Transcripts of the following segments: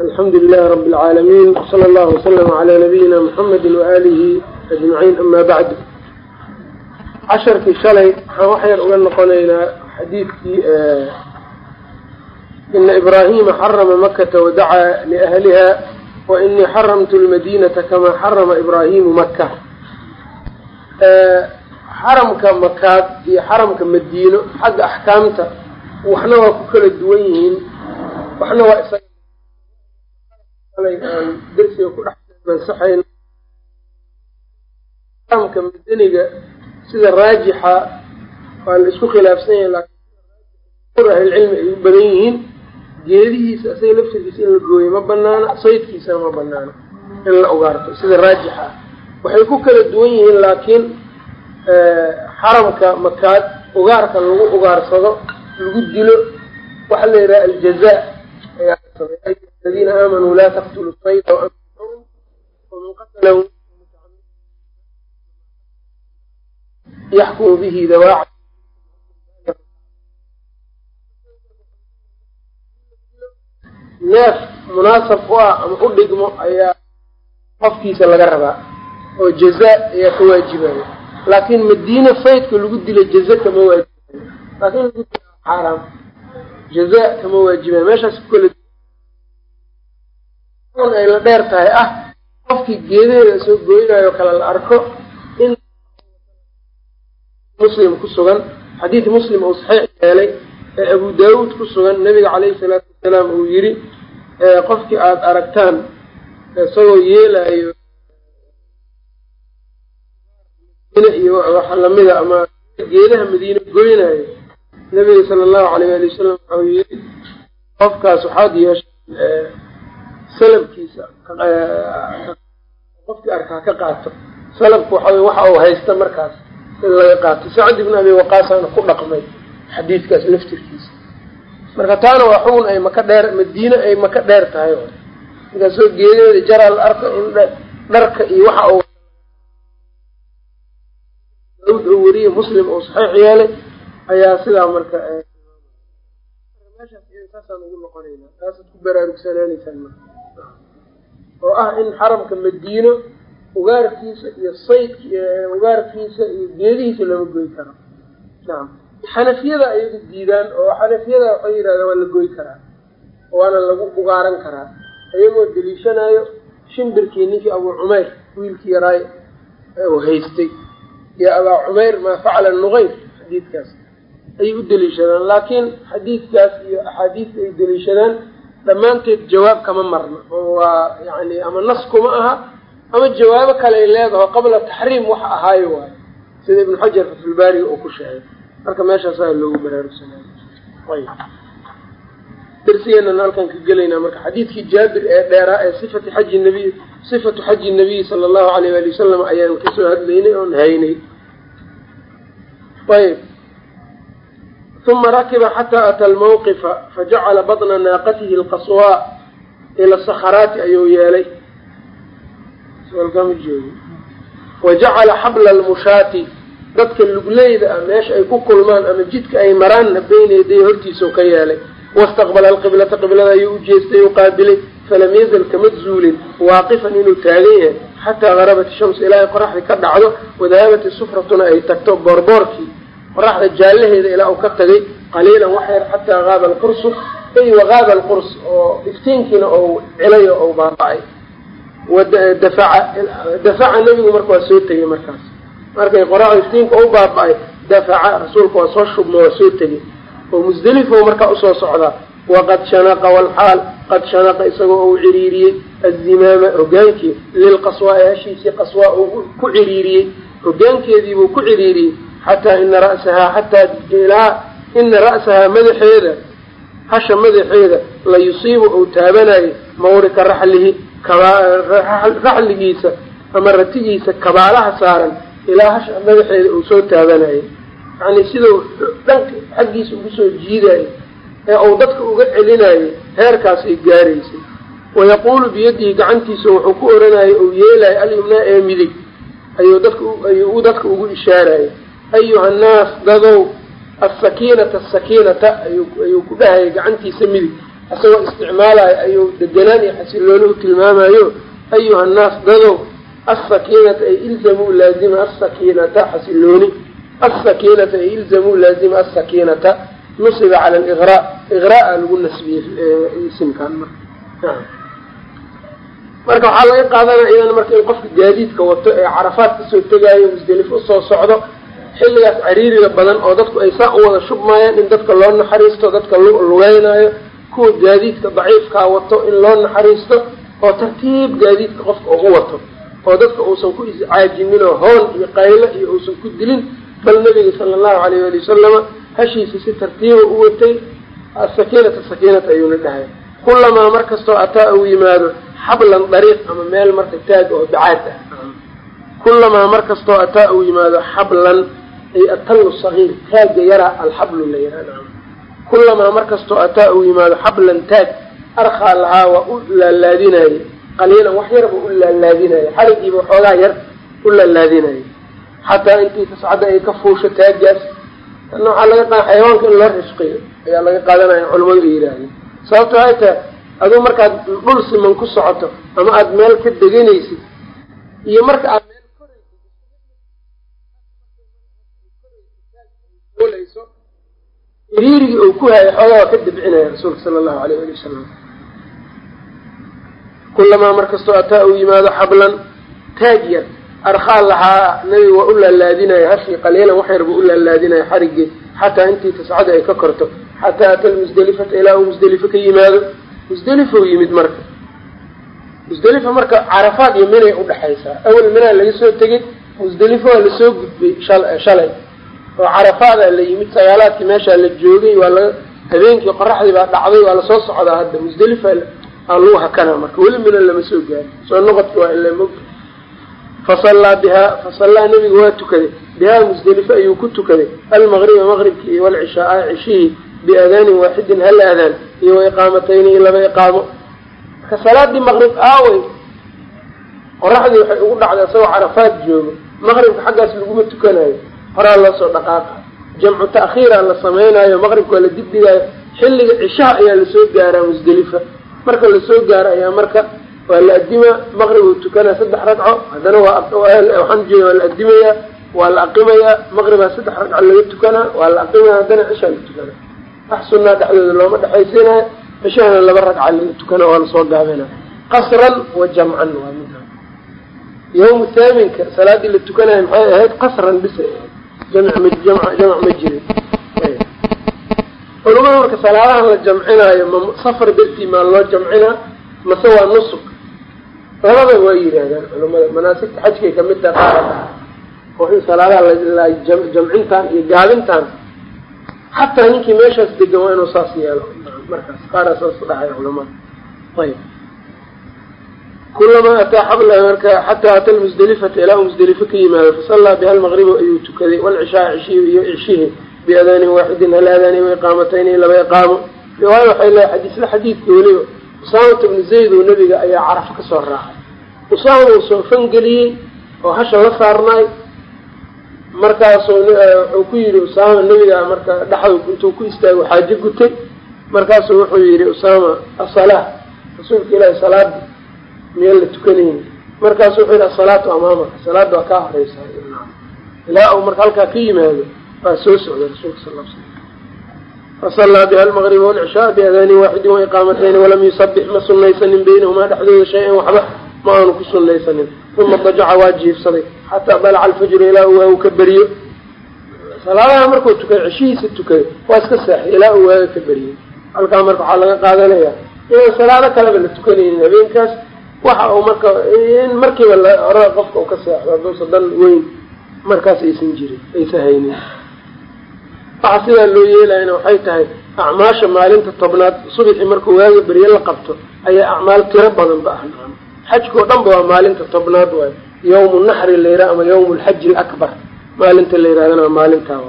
alxamdu lilahi rabi اlcaalamiin wsala allahu waslama calaa nabiyina muxamedi waaalihi ajmaciin ama bacdu casharkii shalay waxaan wax yar uga noqonaynaa xadiidkii ina ibraahima xarama makata wadacaa liahliha wainii xaramtu lmadinata kamaa xarama ibraahimu maka xaramka makaad iyo xaramka madiino xagga axkaamta waxna waa ku kala duwan yihiin waxna waa isaga aan dersiga ku dhex ansaxayn xaramka madaniga sida raajixa waa la isku khilaafsan yahay laakiin ahlilcilmi ay u badan yihiin geedihiisa isaga laftirkiisa in la gooyo ma banaana saydkiisana ma banaana in la ugaarto sida raajixa. Waxay ku kala duwan yihiin laakiin xaramka makaad ugaarka lagu ugaarsado lagu dilo waxaa la yidhaha aladiina aamanuu laa taqtulu sayda waman qatalahu yaxkumu bihi dawaac neef munaasab u ah ama u dhigmo ayaa qofkiisa laga rabaa oo jaza ayaa ka waajibaya laakiin madiina faydka lagu dilo jaza kama waajibayo laakiin lagu dilo xaaraam jaza kama waajibayo meeshaas kukala ay la dheer tahay? Ah qofkii geedaheeda soo gooynayo kale la arko in muslim ku sugan. Xadiid muslim uu saxiix yeelay ee abu daawuud ku sugan. Nabiga caleyhi salaatu wasalaam uu yidhi qofkii aada aragtaan isagoo yeelayo iyo waxa lamida ama geedaha madiine goynayo nabiga sala allahu alayh ali wasalam wuxuu yidhi qofkaas waxaad yeeshay salabkiisa qofkii arkaa ka qaato. Salabku waxa waxa uu haysta markaas in laga qaato. Sacad ibn abi waqaasaana ku dhaqmay xadiidkaas laftirkiisa. Marka taana waa xugun ay maka dheer madiine ay maka dheer tahay. Markaasoo geedaheeda jaraa la arko in dharka iyo waxa uu daawud oo weriye muslim oo saxiix yeelay ayaa sidaa marka meeshaas saasaan ugu noqonayna taasaad ku baraarugsanaanaysaan marka oo ah in xaramka madiino ugaarkiisa iyo saydk ugaarkiisa iyo geedihiisa lama goy karo. Nacam xanafiyada ayagu diidaan oo xanafiyada waxay yidhahdaan waa la goy karaa waana lagu ugaaran karaa iyagoo deliishanayo shimbirkii ninkii abuu cumayr wiilkii yaraay uu haystay. Iyo abaa cumayr maa facala nuqayr xadiidkaas. Ayay u deliishadaan laakiin xadiidkaas iyo axaadiista ay deliishadaan dhammaanteed jawaab kama marna. Oo waa yani ama nas kuma aha ama jawaabo kale ay leedaho qabla taxriim waxa ahaayo waayo sida ibnu xajar fatxulbaariga uu ku sheegay. Marka meeshaasaa loogu baraarugsanaayo ayb darsigeenana halkaan ka gelaynaa marka xadiidkii jaabir ee dheeraa ee sifati xaji nabiy sifatu xaji nabiyi sala allahu alayh ali wasalam ayaan ka soo hadlaynay oon haynay. Ayb uma rakiba xataa ata almawqifa fajacala baطna naaqatihi alqaswaa ila sakharaati ayuu yeelay wa jacala xabla almushaati dadka lugleyda ah meesha ay ku kulmaan ama jidka ay maraanna beyna yaday ka yeelay wastaqbala alqiblata qiblada ayuu u jeestay u qaabilay falam yazal kama zuulin waaqifan inuu taagan yahay xataa garabat ishams ilaa ay qoraxdii ka dhacdo wadahabat isufratuna ay tagto boorboorkii qoraxda jaallaheeda ilaa uu ka tagay qaliilan wax yar xataa gaaba alqursu ay wagaaba alqurs oo iftiinkiina ou cilayo ou baaba-ay dafaca nebigu marka waa soo tegay markaas. Markay qoraxda iftiinka u baaba-ay dafaca rasuulka waa soo shubma waa soo tegay. Oo musdelifo markaa u soo socdaa waqad shanaqa walxaal qad shanaqa isagoo uu ciriiriyey azimaama hogaankii lilqaswaai hashiisii qaswaa uu ku ciriiriyey. Hogaankeediibuu ku ciriiriyey xataa ina ra'sahaa xataa ilaa ina ra'sahaa madaxeeda hasha madaxeeda la yusiibu uu taabanayo mawrika raxlihi raxligiisa ama ratigiisa kabaalaha saaran ilaa hasha madaxeeda uu soo taabanayo yacni sidau dhanka xaggiisa ugu soo jiidayo ee uu dadka uga celinayo heerkaas ay gaaraysay wayaquulu biyadihi gacantiisa wuxuu ku oranayo uu yeelayo alyumnaa ee midig ayuu dadka ayuu dadka ugu ishaaraya ayuha annaas dadow asakiinata asakiinata ayuu ku dhahaya gacantiisa midig isagoo isticmaalayo ayuu deganaan iyo xasilooni u tilmaamayo ayuha annaas dadow asakiinata ay ilzamuu laazima asakiinata xasilooni asakiinata ay ilzamuu laazima asakiinata nusiba cala aliqraa iqraa lagu nasbiyey isimkan marka marka waxaa laga qaadanaya idan marka in qofka gaadiidka wato ee carafaad ka soo tegaayo musdelifo u soo socdo xilligaas cariiriga badan oo dadku ay saa u wada shubmayaan in dadka loo naxariisto dadka lugeynaayo kuwa gaadiidka daciifkaa wato in loo naxariisto oo tartiib gaadiidka qofka ugu wato oo dadka uusan ku iscaajinin oo hoon iyo qaylo iyo uusan ku dilin bal nabiga sala allahu alayh ali wasalama hashiisa si tartiiba u watay asakiinata sakiinata ayuuna dhahay. Kulamaa mar kastoo ataa uu yimaado xablan dariiq ama meel marka taag oo bacaad ah. Kulamaa mar kastoo ataa uu yimaado xablan ay atallu sagiir taagga yaraa alxablu la yaraa kulamaa mar kastoo ataa uu yimaado xablan taag arkaa lahaa waa u laalaadinaaye. Qaliilan wax yarba u laalaadinaaye. Xarigiiba waxoogaa yar u laalaadinaaye. Xataa intii tascadda ay ka fuusho taaggaas waxaa laga qaada xayawaanka in loo risqiyo. Ayaa laga qaadanaya culamadu ay yidhaahdeen sababto ay tahay aduu markaad dhul siman ku socoto ama aada meel ka deganaysid iyo marka aad meel korayso iriirigii uu ku hayay xoogaa ka dabcinaya rasuulka sala allahu alayh ali wasalam kulamaa markastoo ataa uu yimaado xablan taag yar arkaa lahaa nabiga waa u laalaadinaya hashii qaliilan wax yar buu u laalaadinaya xarigii xataa intii tascada ay ka korto xataa ata lmusdelifata ilaa uu musdelifo ka yimaado. Musdelifou yimid marka. Musdelifa marka carafaad iyo minay udhexaysaa awel minaa laga soo tegay musdelifo waa la soo gudbay shalay oo carafaadaa la yimid sagaalaadkii meeshaa la joogay waa laga habeenkii qoraxdii baa dhacday waa la soo socdaa hadda musdelifa aa lagu hakanaa. Marka weli mina lama soo gaari soo noqodka waa ila mog fasallaa bihaa fasallaa nebiga waa tukaday. Bihaa musdelifo ayuu ku tukaday. Almaqriba maqribki iyo walcishaaa cishihii biadaanin waaxidin hal aadaan iyo wa iqaamatayni iyo laba iqaamo. Marka salaadii maqrib aawey qoraxdii waxay ugu dhacday isagoo carafaad joogo maqribka xaggaas laguma tukanayo horaa loo soo dhaqaaqa. Jamcu ta'khiiraa la samaynayo maqribka waa la dibdhigaayo xilliga cishaha ayaa la soo gaaraa musdelifa marka la soo gaaro ayaa marka waa la adimaa maqrib uu tukanaa saddex ragco haddana waawaxaan waa la adimayaa waa la aqimayaa maqribaa saddex ragco laga tukanaa waa la aqimaya haddana cishaa la tukanaa. Wax sunaa dhexdooda looma dhexaysiinayo cishahana laba ragca laga tukana waa la soo gaabina qasran wa jamcan waa mid. Yawmu thaaminka salaadii la tukanayo maxay ahayd? Qasran bisa jamc ma jamc ma jirin. Culamada marka salaadahan la jamcinaayo ma safar dartii maa loo jamcinaa mase waa nusuk. Labada waa yidhaahdaan culamada manaasigta xajkay ka mid taha qaara oo in salaadaha jamcintaan iyo gaabintaan xataa ninkii meeshaas degan waa inuu saas yeelo. Markaas qaaraa saas dhahay culamada ayb kulamaa ataa xabla marka xataa ata lmusdelifata ilaa uu musdelifo ka yimaado fasallaa biha almaqriba ayuu tukaday walcishaa cishihi iyo cishihi biadaanin waaxidin hal aadaani wa iqaamatayni laba iqaamo riwaaya waxay leehay xadiisla xadiidka weliba usaamata bnu zayd oo nebiga ayaa carafo ka soo raacay usaama uu soo fangeliyey oo hasha la saarnaay markaasuu wuxuu ku yidhi usaama nebiga marka dhexdu intuu ku istaago xaajo gutay markaasuu wuxuu yidhi usaama asalaa rasuulka ilaahi salaada miyaan la tukanayni markaasu wuxuu yidhi asalaatu amaamaka salaada waa kaa horeysaa. Ilaa uu marka halkaa ka yimaado waa soo socday rasuulka sal l slam fasallaa biha almaqriba walcishaa biadaanin waaxidin waiqaamatayni walam yusabix ma sunaysanin baynahumaa dhexdooda shay-an waxba ma aanu ku sunaysanin uma dajaca waa jiifsaday. Xataa dalaca alfajru ilaa uu waagu ka beriyo. Salaadaha markuu tukaday cishihiisa tukaday waa iska saaxay ilaa uu waaga ka beriyey halkaa marka waxaa laga qaadanayaa inaan salaado kaleba la tukanaynin habeenkaas waxa uu marka in markiiba hore qofka u ka seexdo hadduusa dan weyn markaas aysan jirin aysan haynin waxa sidaa loo yeelayana waxay tahay acmaasha maalinta tobnaad subixii markuu waaga beriye la qabto ayaa acmaal tiro badan ba ah xajkao dhan ba waa maalinta tobnaad waayo. Yawmu naxri la yidhaha ama yawmu lxaji alakbar maalinta la yidhahdana waa maalintaa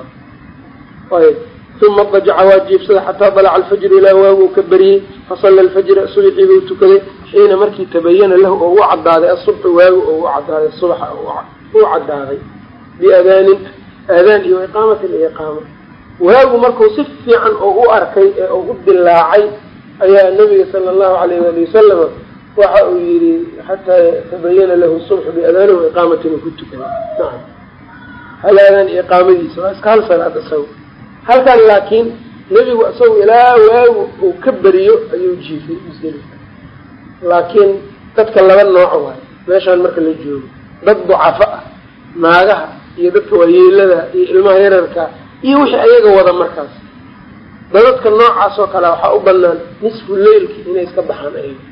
wa ayb uma dajaca waa jiibsada xataa dalaca alfajru ilaa waagu uu ka beriyey fasalla alfajra subxii buu tukaday xiina markii tabayana lahu oo u cadaaday asubxu waagu oo u cadaaday subaxa u cadaaday biadaanin aadaan iyo iqaamatin iyo iqaama waagu markuu si fiican oo u arkay ee uu u dilaacay ayaa nabiga sala allahu alayh wali wasalama waxa uu yihi xataa tabayana lahu subxu biadaanihi iqaamatin ku tukada nacam halaadan iqaamadiisa waa iska hal salaad isaga halkan laakiin nebigu isagu ilaa waagu uu ka beriyo ayuu jiifay musdelifa laakiin dadka laba nooc waay. Meeshaan marka la joogo dad ducafo ah naagaha iyo dadka waayeelada iyo ilmaha yararka iyo wixii ayaga wada markaas. Dadadka noocaas oo kale waxaa u banaan nisfu leylki inay iska baxaan ayaga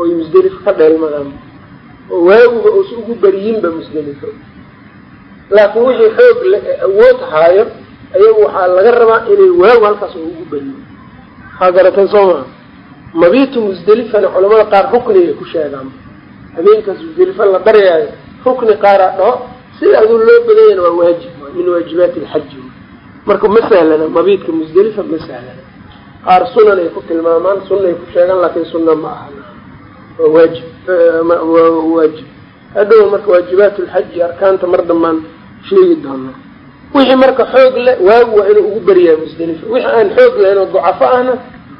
oy musdelifo ka dheelmadaan oo waaguba uusa ugu beriyinba musdelifo laakiin wixii xoog le ee awood haayo ayagu waxaa laga rabaa inay waagu halkaas oo ugu beriyo waxaa garatay soo maa mabiitu musdelifana culamada qaar ruknigay ku sheegaan. Habeenkaas musdelifo la baryaayo rukni qaaraa dhaho sida aduu loo badanyana waa waajib min waajibaati alxaji marka ma sahlana mabiidka musdelifa ma sahlana qaar sunan ay ku tilmaamaan sunay ku sheegaan laakiin sunna ma aha. Waa waajib waa waajib. Hadhow marka waajibaat lxaji arkaanta mar dambaan sheegi doona wixii marka xoog le waagu waa inuu ugu beriyaa musdelifa wixii aan xoog lahayn oo ducafo ahna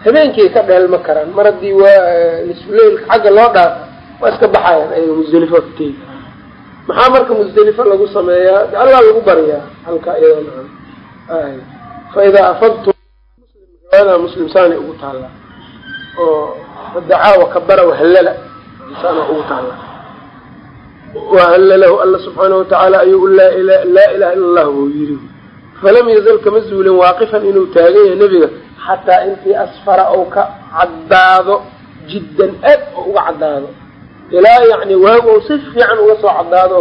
habeenkay ka dheelma karaan. Mar haddii waa nisfuleylka xagga loo dhaafo waa iska baxayaan ayaga musdelifo karaan maxaa marka musdelifo lagu sameeyaa? Allaa lagu baryaa halka iyadoo nacan fa idaa afadtum riwaayada muslim saana ugu taallaa. Oo fadacaa wakabara wahallala saana ugu taallaa wahallalahu alla subxaanahu watacaala ayuu laa ilaha illa allah buu yiri falam yazal kama zuulin waaqifan inuu taagan yahay nebiga xataa intii asfara ou ka caddaado jiddan aad oo uga caddaado. Ilaa yacni waagu ou si fiican uga soo caddaado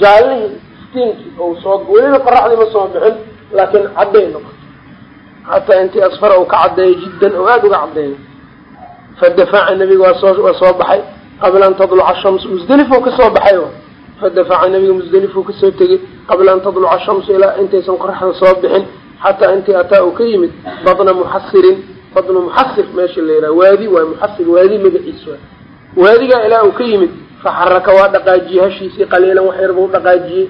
jaallihii iftiinkii ou soo weliba qoraxdii ma soo bixin laakiin cadday noqoto xataa intii asfara uu ka caddeeyo jiddan oo aada uga caddeeyo fadafaca nebiga waa soo waa soo baxay qabla an tadluca shamsu musdelifou ka soo baxay fadafaca nebiga musdelifou ka soo tegey qabla an tadluca shamsu ilaa intaysan qoraxda soo bixin xataa intii ataa uu ka yimid badna muxasirin badna muxasir meesha la yidhaha waadi waa muxasir waadi magaciis waa waadigaa ilaa uu ka yimid faxaraka waa dhaqaajiyey hashiisii qaliilan wax yar buu dhaqaajiyey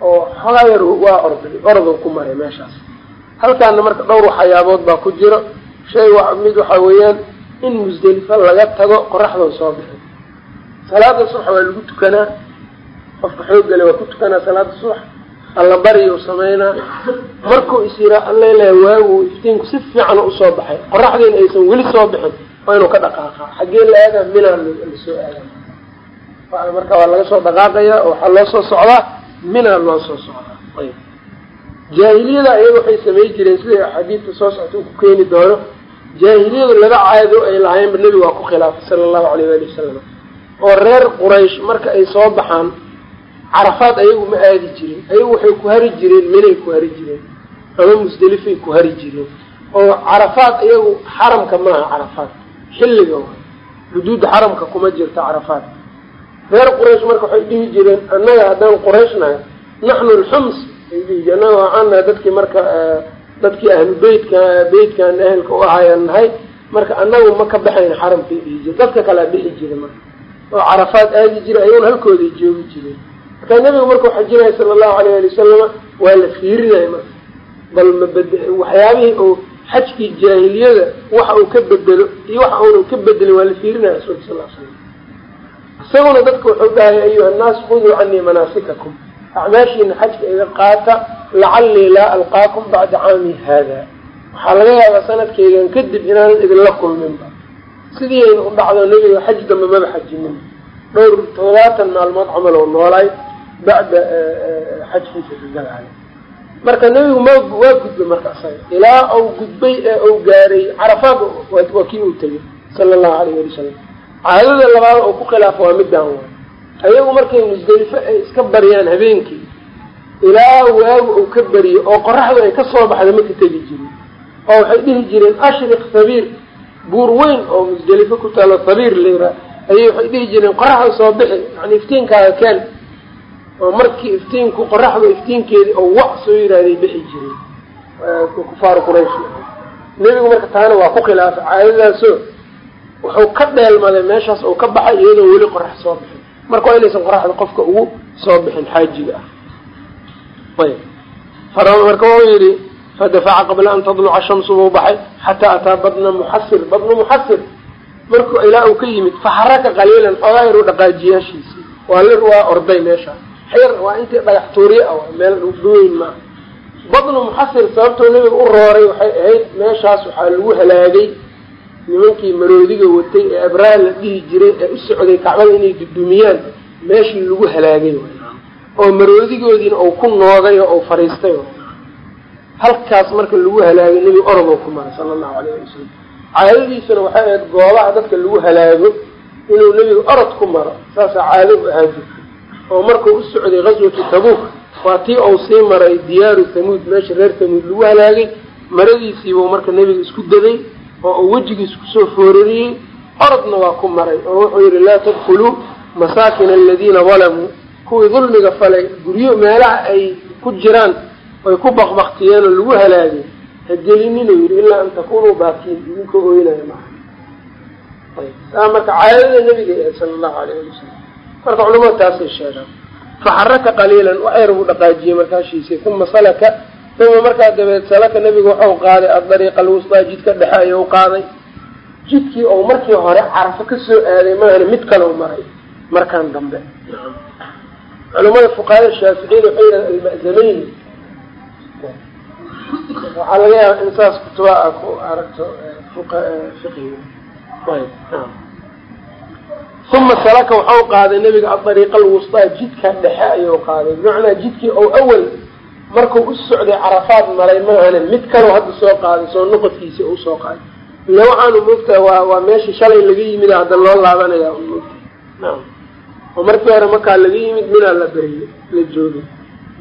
oo xogaa yar waa orday ordo ku maray meeshaas halkaana marka dhowr waxyaabood baa ku jiro shay mid waxaa weeyaan in musdelifo laga tago qoraxdoo soo bixin salaada subax waa lagu tukanaa. Qofka xooggale waa ku tukanaa salaada subax. Alla bariyu sameynaa. Markuu is yiraa allaleha waagu iftiinku si fiican u soo baxay. Qoraxdiina aysan weli soo bixin waa inuu ka dhaqaaqa xaggee la aadaa minaa la soo aadaa? Marka waa laga soo dhaqaaqaya oo waxaa loo soo socdaa minaa loo soo socdaa? Ayb jaahiliyada ayaga waxay samey jireen sida xadiidka soo socta uu ku keeni doono jaahiliyadu laba caado ay lahaynba nebigu waa ku khilaafay sala allahu alayh waali wasalam oo reer quraysh marka ay soo baxaan carafaad ayagu ma aadi jirin ayagu waxay ku hari jireen minay ku hari jireen ama musdelifay ku hari jireen. Oo carafaad iyagu xaramka maaha carafaad. Xilliga wa xuduudda xaramka kuma jirta carafaad. Reer quraysh marka waxay dhihi jireen annaga haddaan quraysh nahay naxnu alxums. Ay dhihi jire annaga waxaan nahay dadkii marka dadkii ahlu beytka beytkan ehelka u ahayaan nahay marka annagu ma ka baxayn xaramkay dhihi jire. Dadka kalea bixi jira marka. Oo carafaad aadi jira ayaguna halkooday joogi jireen marka nebigu markuu xajinaya sala allahu alayh ali wasalama waa la fiirinaya marka. Bal mabed waxyaabihii uu xajkii jaahiliyada waxa uu ka bedelo iyo waxa uuna ka bedelin waa la fiirinaya rasuulka sal l slam isaguna dadka wuxuu dhahay ayuha annaas khuduu canii manaasikakum acmaashiina xajka iga qaata lacallii laa alqaakum bacda caami haada waxaa laga yaabaa sanadkeygan kadib inaanan idinla kulminba sidii ayna u dhacdo nebiga xaj dambe maba xajinin dhowr toddobaatan maalmood camal oo noolaay bacda xajkiisa kagalaayo marka nebigu ma waa gudbay marka isaga ilaa uu gudbay ee uu gaaray carafaad waa kii uu tegay sala allahu alayh ali wasalam caadada labaad oo ku khilaafo waa midaan waay ayagu markay musdelifo ay iska baryaan habeenkii ilaa waagu uu ka beriyo oo qoraxdu ay ka soo baxda ma ka tegi jirin oo waxay dhihi jireen ashriq habiir buur weyn oo musdelifo ku taalo habiir layraa ayay waxay dhihi jireen qoraxda soo bixi. Yani iftiinkaaga keen. Oo markii iftiinku qoraxdu iftiinkeedii oo wac soo yirahday bixi jireen kufaaru quraysh. Nebigu marka taana waa ku khilaafay caadadaaso wuxuu ka dheelmaday meeshaas uu ka baxay iyadoo weli qorax soo bixin marka waa inaysan qoraxda qofka ugu soo bixin xaajiga ah. Ayb. Marka wuxuu yidhi fadafaca qabla an tadluca shamsu buu baxay xataa ataa badna muxasir badna muxasir. Markuu ilaa uu ka yimid faxaraka qaliilan xoogaa yaru dhaqaajiyaashiisii. Waa lir waa orday meesha. Xir waa intii dhagax tuuriye ah meel dhweyn maa badnu muxasir sababtoo nebiga u rooray waxay ahayd meeshaas waxaa lagu halaagay nimankii maroodiga watay ee abraha la dhihi jiray ee u socday kacbada inay dudumiyaan meeshii lagu halaagay oo maroodigoodiina uu ku noogay oo uu fariistay halkaas marka lagu halaagay nebiga orodoo ku maray sala allahu alayh ali wasalam caadadiisuna waxay ahayd goobaha dadka lagu halaago inuu nebiga orod ku maro saasaa caado u ahaa jirta oo markuu u socday gaswatu tabuuk waa tii uu sii maray diyaaru tamuud meesha reer tamuud lagu halaagay. Maradiisiibuu marka nebiga isku daday oo uu wejigiis ku soo foorariyey orodna waa ku maray oo wuxuu yidhi laa tadkuluu masaakina aladiina dalamuu kuwii dulmiga falay guryo meelaha ay ku jiraan ay ku baqbaktiyeen oo lagu halaagay ha gelininu yidhi ilaa an takunuu baakiin idinkoo ooynaya maha saa marka caadada nabiga ahayd sala allahu alayh ali wasalam marka culamada taasay sheegaan. Faxaraka qaliilan waxyar buu dhaqaajiyey markaashiisii uma salaka uma markaa dabeed salaka nabiga waxau qaaday adariiqa alwustaa jidka dhexe ayuu qaaday jidkii ou markii hore carafo ka soo aaday maahana mid kalau maray markaan dambe culamada fuqahada shaaficiyada waxay yidhaha alma'zamayni waxaa laga yaaba in saas kutuba a ku aragto fiqiga uma salaka waxau qaaday nabiga adariiqa alwustaa jidka dhexe ayuu qaaday bimacnaa jidkii ou awal markuu u socday carafaad maray maahana mid kaloo hadda soo qaaday soo noqodkiisii u soo qaaday. Ila waxaanu moogtaha waa waa meeshii shalay laga yimid hadda loo laabanaya moogta naam. Oo markii hore markaa laga yimid minaa la beriyo la joogay.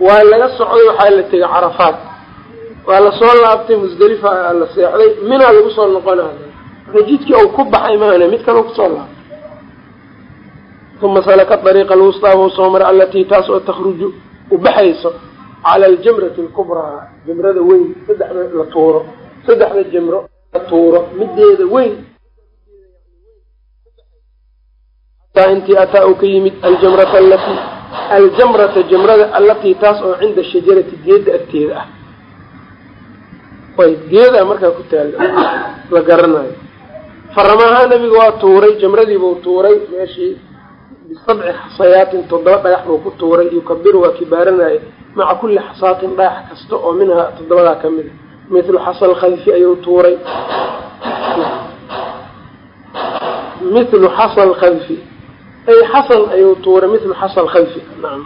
Waa laga socday waxaa la tegay carafaad waa la soo laabtay musdalifa la seexday minaa lagu soo noqonaya. Marka jidkii uu ku baxay maahana mid kaloo ku soo laabtay. Uma salaka dariiqa alwustaa buu soo maray allatii taas oo takhruju u baxayso cala aljamrati alkubraa jamrada weyn saddexda la tuuro saddexda jamro la tuuro mideeda weyn hataa intii ataa uu ka yimid aljamrata alatii aljamrata jamrada allatii taas oo cinda shajarati geeda agteeda ah ayb geeda markaa ku taalla la garanayo faramahaa nabiga waa tuuray jamradiibuu tuuray meeshii bisabci xasayaatin toddoba dhagax buu ku tuuray yukabiru waa kibaaranaya maca kulli xasaatin dhagax kasta oo minhaa toddobadaa ka mid a. Mithlu xasal khadfi ayuu tuuray. Mithlu xasal khadfi ay xasal ayuu tuuray mithlu xasal khadfi nacam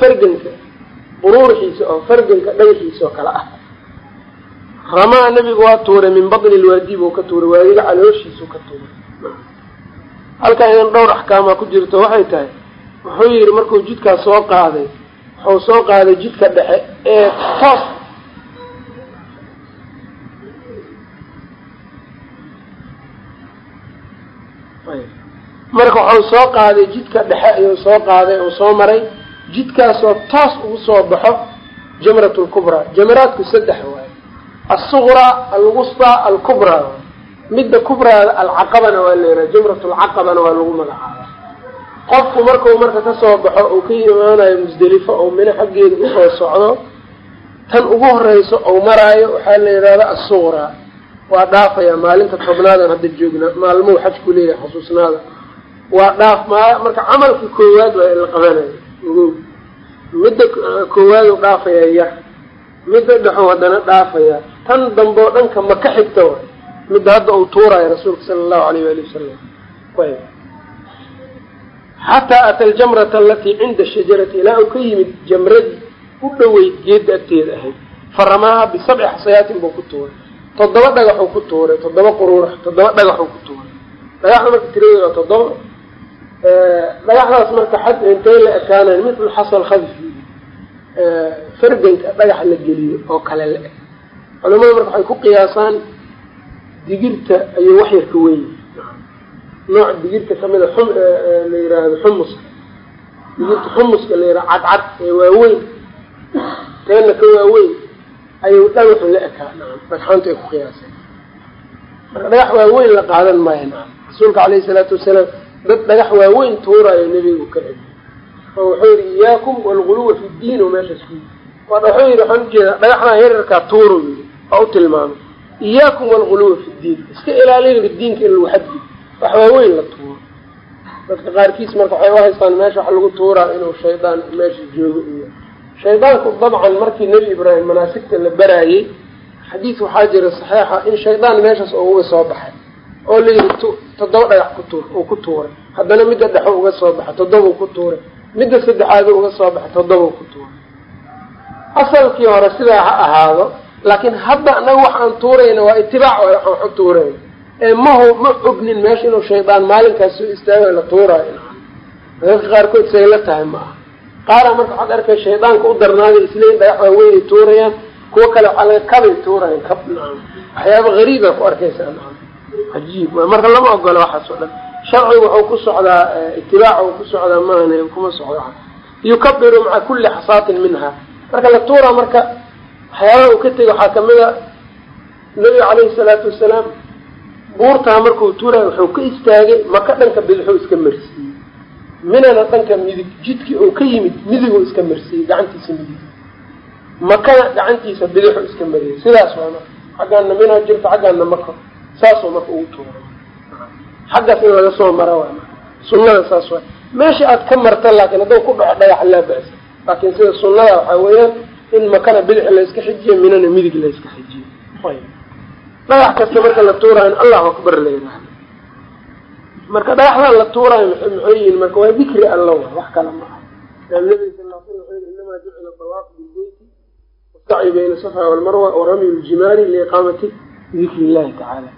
farganka quruurxiisa oo farganka dhagaxiisa oo kale ah. Ramaa nabigu waa tuuray min batni lwaadi buu ka tuuray waadiga calooshiisuu ka tuuray. Halkaa idan dhowr axkaamaa ku jirto waxay tahay wuxuu yidhi markuu jidkaas soo qaaday wuxuu soo qaaday jidka dhexe ee toos. Marka wuxuu soo qaaday jidka dhexe ayuu soo qaaday uu soo maray. Jidkaasoo toos ugu soo baxo jamrat lkubraa jamaraadku saddex waaye alsuqraa alwustaa alkubraa midda kubraada alcaqabana waa yidhaha jamrat lcaqabana waa lagu magacaaba qofku markuu marka ka soo baxo uu ka imaanayo musdelifo ou mino xaggeeda u soo socdo tan ugu horeyso ou maraayo waxaa la yidhahda assuqraa waa dhaafaya maalinta tobnaadan hadda joognaa maalmuhu xajku leeyahay xusuusnaada. Waa dhaaf ma marka camalka koowaad waa la qabanayo ogow midda koowaad u dhaafaya yar midda dhexu haddana dhaafaya. Tan dambe oo dhanka ma ka xigta wa midda hadda uu tuuraayo rasuulka sala allahu alayh waali wasalam xataa ata aljamrata alatii cinda shajarati ilaa uu ka yimid jamradii u dhoweyd geedda agteeda ahayd. Faramaaha bisabci xasayaatin buu ku tuuray. Toddoba dhagaxuu ku tuuray toddoba quruurax toddoba dhagaxuu ku tuuray. Dhagaxda marka tiradeeda waa toddoba. Dhagaxdaas marka xad intay la ekaanayn mithlu xasal khadfi farganka dhagaxa la geliyo oo kale la eg culamada marka waxay ku qiyaasaan digirta ayuu wax yar ka weyn nooc digirta kamida xum la yiraahdo xumuska digirta xumuska la yihahdo cadcad ee waaweyn. Teena ka waaweyn ayuu dhagaxu la ekaa dhagxaantu ay ku qiyaaseen. Marka dhagax waaweyn la qaadan maayo nacam rasuulka calayhi salaatu wasalaam dad dhagax waaweyn tuuraayo nebigu ka celi. Oo wuxuu yihi iyaakum walguluwa fi ddiin oo meeshaas ku yii wuxuu yidhi waxaan u jeedaa dhagaxdan yararkaa tuuru yii waa u tilmaamay iyaakum walguluwa fi ddiin iska ilaalinka diinka in lagu xadgud wax waaweyn la tuuro. Dadka qaarkiis marka waxay u haystaan meesha wax lagu tuuraa inuu shaydaan meesha joogo iyo shaydaanku dabcan markii nebi ibraahim manaasigta la baraayey xadiis waxaa jira saxiixa in shaydaan meeshaas oo uga soo baxay oo la yidhi toddoba dhagax ku tuur uu ku tuuray. Haddana midda dhexo uga soo baxay toddobau ku tuuray. Midda saddexaadu uga soo baxay toddobau ku tuuray. Asalkii hore sidaa ha ahaado laakiin hadda annaga wax aan tuurayna waa itibaac waxaan waxu tuurayna ee maho ma ognin meesha inuu shaydaan maalinkaas soo istaago la tuuraayo. Dadka qaarkood say la tahay ma aha. Qaaraa marka waxaad arkay shaydaanka u darnaaday isleeyin dhagax waaweynay tuurayaan kuwo kale waxaa laga kabay tuurayan kab nacam waxyaaba gariiba ku arkaysaa nacam cajiib. Marka lama ogola waxaas oo dhan. Sharcigu wuxuu ku socdaa itibaaca uu ku socdaa maahane kuma socdo. Yukabiru maca kulli xasaatin minha marka la tuura marka waxyaabaha uu ka tegay waxaa ka mid a nabiga caleyhi salaatu wasalaam buurtaa markuu tuuraayo wuxuu ka istaagay maka dhanka bidixuu iska marsiiyey. Minana dhanka midig jidkii uu ka yimid midiguu iska marsiiyey gacantiisa midig. Makana gacantiisa bidixuu iska mariyey. Sidaas waa marka. Xaggaana minaa jirta xaggaana maka saasuu marka ugu tuuray xaggaas in laga soo mara marka. Sunnada saas waay meesha aad ka marta laakiin hadduu ku dhaco dhagax laa ba'sa. Laakiin sida sunnada waxaa weeyaan in makana bidix la iska xijiyo minana midig la iska xijiyo dhagax kasta marka la tuuraayo in allahu akbar la yidhaahdo marka dhagaxdan la tuuraayo maxay yihiin marka waa dikri alla wa wax kale ma aha. Nabiga sal l slam wuxuu yihi inamaa jucila dawaaf bilbeyti wasacyi bayna safa walmarwa waramyu ljimaari liiqaamati dikri illahi tacaala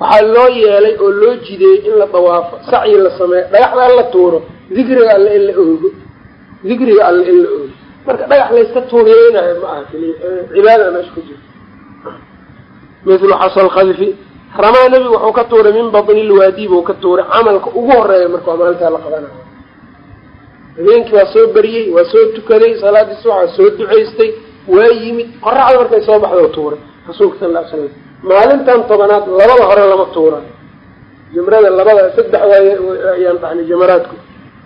waxaa loo yeelay oo loo jideeyey in la dawaafo sacyi la sameeyo dhagaxdan la tuuro dikriga alle in la oogo dikriga alle in la oogo. Marka dhagax layska tuuriyeynayo ma aha keliya cibaada meesha ku jirta mithlu xasal khadfi ramaa nebigu wuxuu ka tuuray min batni lwaadi buu ka tuuray camalka ugu horreeya marka waa maalintaa la qabanayo. Habeenkii waa soo beriyey waa soo tukaday salaadii subax waa soo ducaystay waa yimid qoraxda markay soo baxdo tuuray. Rasuulka sal ly slam maalintan tobanaad labada hore lama tuura jimrada labada saddex ayaan dhahnay jamaraadku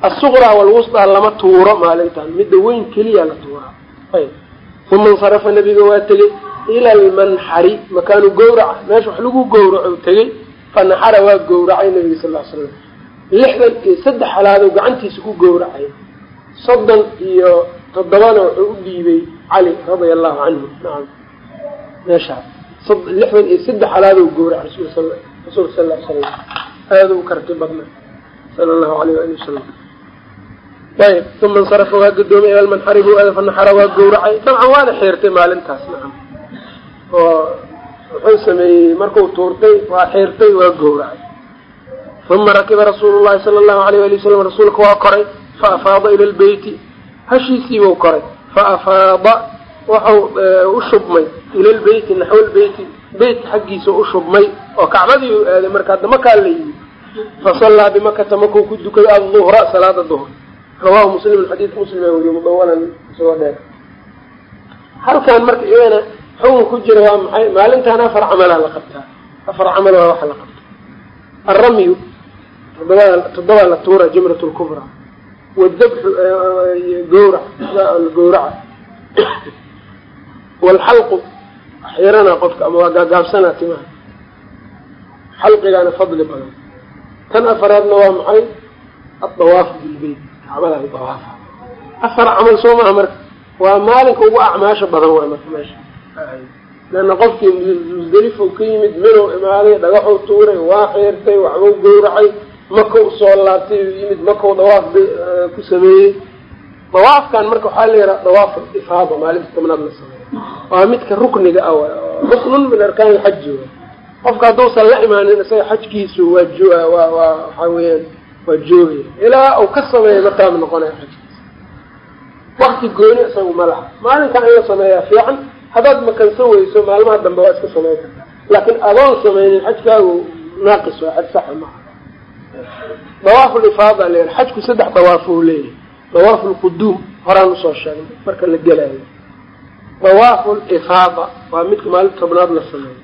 asuqraa walwusdaa lama tuuro maalintan midda weyn keliya la tuuraa. Ayb. Uma insarafa nabiga waa tegey ila almanxari makaanu gawraca meesha wax lagu gawraco tegey fanaxara waa gawracay nabiga sal l slam lixdan iyo saddex halaadoo gacantiisa ku gawracay soddon iyo toddobana wuxuu u dhiibay cali radia allahu canhu nacam meeshaas lixdan iyo saddex halaadou gawracay rasuulka sal l slam aada u karti badna sala allahu alayh waali wasalam ayb uma insarafa waa gadoomay ila buu aada fanaxara waa gawracay dabcan waana xeertay maalintaas nacam oo wuxuu sameeyey markuu tuurtay waa xeertay waa gowracay uma rakiba rasuulu llahi sala allahu alayh ali wasalam rasuulka waa koray fa afaada ila lbeyti hashiisiibuu koray fa afaada waxau u shubmay ila lbeyti naxwa lbeyti beytka xaggiisa u shubmay oo kacbadii u aaday marka hadda makaa la yimid fasallaa bimakata makuu ku dukaday aduhra salaada duhr rawahu muslimun xadiidka muslim aa weriye mudawalan isagoo dheer. Halkan marka iyadana xukun ku jira waa maxay? Maalintan afar camalaa la qabtaa. Afar camal waa waxa la qabtaa alramyu todobaa toddobaa la tuura jimrat lkubra wadabxu gawrac gawraca waalxalqu xirana qofka ama waa gaagaabsanaa timaha. Xalqigaana fadli badan. Tan afaraadna waa maxay? Adawaafu bilbeyt kacbada dawaafa. Afar camal soo maha marka. Waa maalinka ugu acmaasha badan waa marka meesha leanna qofkii musdelifou ka yimid minow imaaday dhagaxuu tuuray waa xeertay waxbuu gawracay makau soo laabtay yimid makau dawaaf ku sameeyey. Dawaafkan marka waxaa la yidhaha dawaaf ifaada maalinta tobnaad la sameeyo waa midka rukniga ah ruknun min arkaan ilxaji wa qofka hadduusan la imaanin isaga xajkiisu waa jo waa waa waxaa weeyaan waa joogaya ilaa uu ka sameeya mataam noqonaya xajkiisa. Wakti gooni isagu ma laha. Maalinkan in la sameeyaa fiican haddaad makansan weyso maalmaha dambe waa iska samayn kartaa laakiin adoon sameynin xajkaagu naaqis waa xaj saxa maaha dawaafu lifaada leeyahay xajku saddex dawaaf uu leeyahay. Dawaafu lquduum horaan u soo sheegnay marka la gelaayo. Dawaafu lifaada waa midka maalinta tobnaad la sameeyo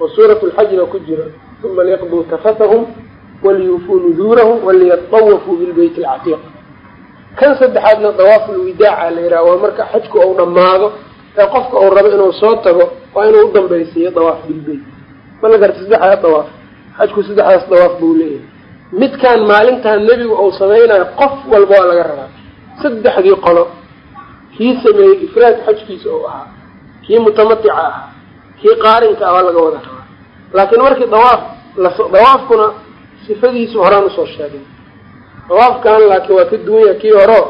oo suurat lxajna ku jira uma liyaqduu tafatahum waliyuufuu nuduurahum waliyatawafuu bilbeyt alcatiiq kan saddexaadna dawaaful widaaca la yidhaha waa marka xajku uu dhammaado ee qofka uu rabo inuu soo tago waa inuu u dambaysiiyo dawaaf bilbeyt ma la garta saddexdaas dawaaf? Xajku saddexdaas dawaaf buu leeyahay. Midkaan maalintan nebigu uu samaynayo qof walba waa laga rabaa. Saddexdii qolo kii sameeyey ifraad xajkiisa uu ahaa kii mutamatica ahaa kii qaarinka ah waa laga wada rabaa. Laakiin markii dawaaf dawaafkuna sifadiisu horaan u soo sheegay. Dawaafkan laakiin waa ka duwan yahay kii horo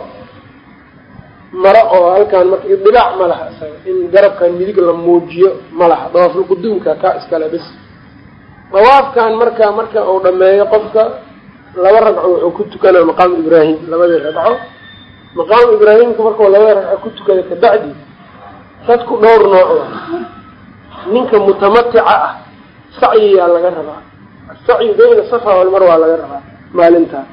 maro oo halkaan marka idilaac ma laha. Isaga in garabkan midig la muujiyo ma laha. Dawaafulquduumka kaa iskale bis dawaafkan marka marka uu dhameeyo qofka laba ragco wuxuu ku tukanaa maqaamu ibraahim. Labadii ragco maqaamu ibraahimka markuu labada ragco ku tukada kabacdi dadku dhowr nooc ninka mutamatica ah sacyiyaa laga rabaa. Asacyi bayna safa walmar waa laga rabaa maalintaa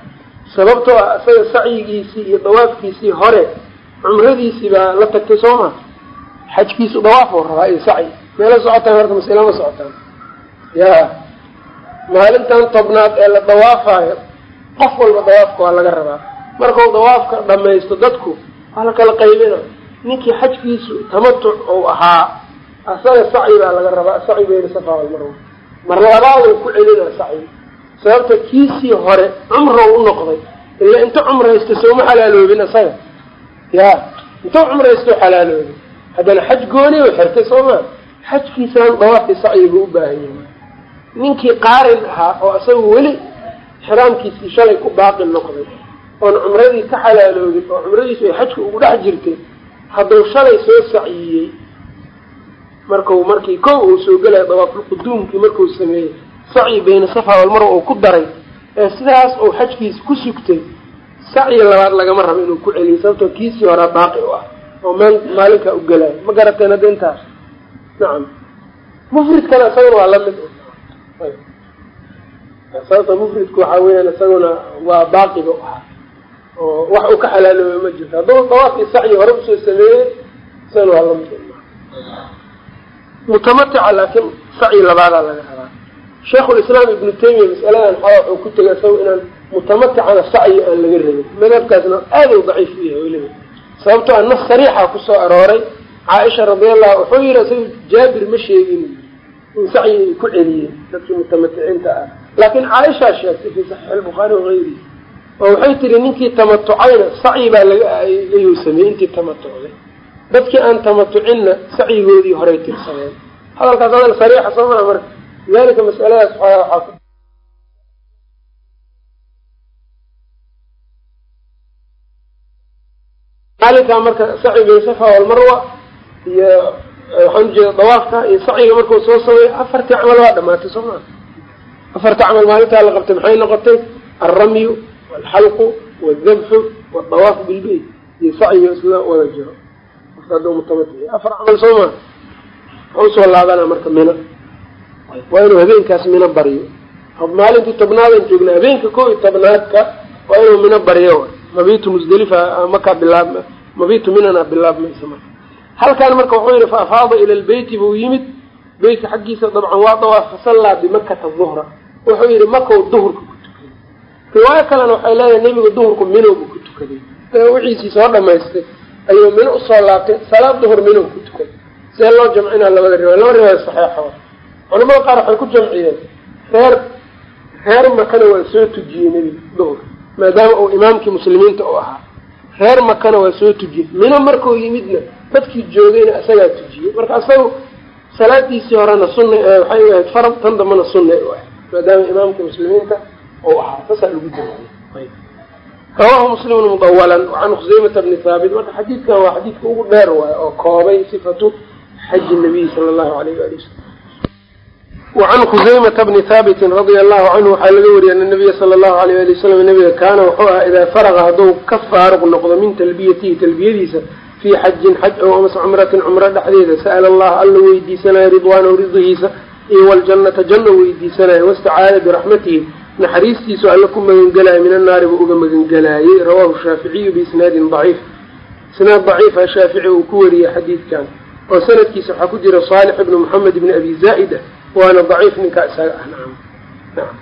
sababtoo ah isaga sacyigiisii iyo dawaafkiisii hore cumradiisii baa la tagtay soo ma xajkiisu dawaaf oo rabaa iyo sacyi meela socotaan marka masila ma socotaan. Ya maalintan tobnaad ee la dawaafayo qof walba dawaafka waa laga rabaa. Markau dawaafka dhamaysto dadku waa la kala qaybina. Ninkii xajkiisu tamatuc ou ahaa asaga sacyi baa laga rabaa. Sacyi bayna safa walmarwa mar labaaduu ku celina sacyi sababta kiisii hore cumrow u noqday ila inta cumraysta sooma xalaaloobin isaga ya intuu cumraysto xalaaloobin haddana xaj gooni u xirtay soo maa xajkiisaan dawaafkii sacyiga u baahan yahay. Ninkii qaarin ahaa oo isaga weli xiraamkiisii shalay ku baaqi noqday oon cumradii ka xalaaloobin oo cumradiisu ay xajka ugu dhex jirtay hadduu shalay soo saciyey marku markii kow uu soo gelaya dawaafulquduumkii markuu sameeyey sacyi bayna safa walmar uu ku daray ee sidaas uu xajkiisa ku sugtay sacyi labaad lagama rabo inuu ku celiyo sababtoo kiisii horaa baaqi u ah oo meel maalinkaa u gelaayo ma garateen hadda intaas nacam mufridkana isaguna waa la mid sababta mufridku waxaa weyaan isaguna waa baaqiga u ah oo wax uu ka xalaalooba ma jirto. Hadduu dawaafkii sacyi hore u soo sameeyey isaguna waa la mid mutamatica laakiin sacyi labaadaa laga rabaa. Sheikhulislaam ibnu taymiya masaladan xaa wuxuu ku tegay isaga inaan mutamaticana sacyi aan laga rabin. Madhabkaasna aada u daciif u yahay weliba. Sababtoo a nas sariixa ku soo arooray caaisha radiallahu wuxuu yihi isaga jaabir ma sheegin in sacyi ay ku celiyeen dadkii mutamaticiinta ah. Laakiin caaishaa sheegtay fi saxiix albukhaari wagayrihi oo waxay tihi ninkii tamatucayna sacyi baa laga ayuu sameeyey intii tamatucday dadkii aan tamatucinna sacyigoodii horay tirsadeen hadalkaas hadal sariixa soo maa marka. Lidalika masaladaas waxaa maalinkaa marka sacyi bay safa walmarwa iyo waxaan ujeeda dawaafka iyo sacyiga markuu soo sameeyo afartii camal waa dhamaatay soo maa afarta camal maalintaa la qabtay maxay noqotay? Alramyu walxalqu waldabxu wadawaaf bilbeyt iyo sacyiga isla wada jiro. Haduu mutamati afar camal soo maa waxau u soo laabana marka mina. Waa inuu habeenkaas mino baryo. Maalintii tobnaadaan joognaa habeenka kow iyo tobnaadka waa inuu mino baryo mabitu musdalifa makaa bilaab mabitu minana bilaabmaysa marka. Halkaan marka wuxuu yihi fa afaada ila lbeyti buu yimid. Beytka xaggiisa dabcan waa dawaaf fasallaa bimakata duhra wuxuu yihi makow duhurka ku tukaday. Riwaayo kalena waxay leedahay nebigu duhurku minowbu ku tukaday. Wixiisii soo dhamaystay ayuu mino u soo laabtay salaad duhur minow ku tukaday. See loo jamcinaa labada riwaaya laba riwaaya saxeixa culamada qaar waxay ku jamciyeen reer reer makana waa soo tujiyey nebiga duhur maadaama uu imaamkii muslimiinta u ahaa. Reer makana waa soo tujiyey. Mino markuu yimidna dadkii joogayna isagaa tujiyey. Marka isaga salaadiisii horena sunna waxay ahayd farad tan dambana sunna u ahayd maadaama imaamkii muslimiinta uu ahaa. Saasaa lagu jamciyey rawahu muslimun mudawalan can khusaymata bni haabit marka xadiidkan waa xadiidka ugu dheer waayo oo koobay sifatu xaji nabiyi sala allahu alayh waali wasalam wacan khusaymata bni haabitin radia allahu canhu waxaa laga wariyay ana nabiya sala allahu alayh ali wasalam nabiga kaana wuxuu ahaa idaa faraqa hadduu ka faaruq noqdo min talbiyatihi talbiyadiisa fii xajin xaj ow amase cumratin cumro dhexdeeda sa'ala allaha alla weydiisanayo ridwaanahu ridihiisa iyo waljannata janno weydiisanayo wastacaada biraxmatihi naxariistiisu alla ku magangelayo min annaari buu uga magangelaayey rawahu shaaficiyu biisnaadin daciif isnaad daciifa shaafici uu ku wariyey xadiidkan oo sanadkiisa waxaa ku jira saalix ibnu moxamed ibni abi zaa'ida waana daciif ninkaa isaga ah nacam nacam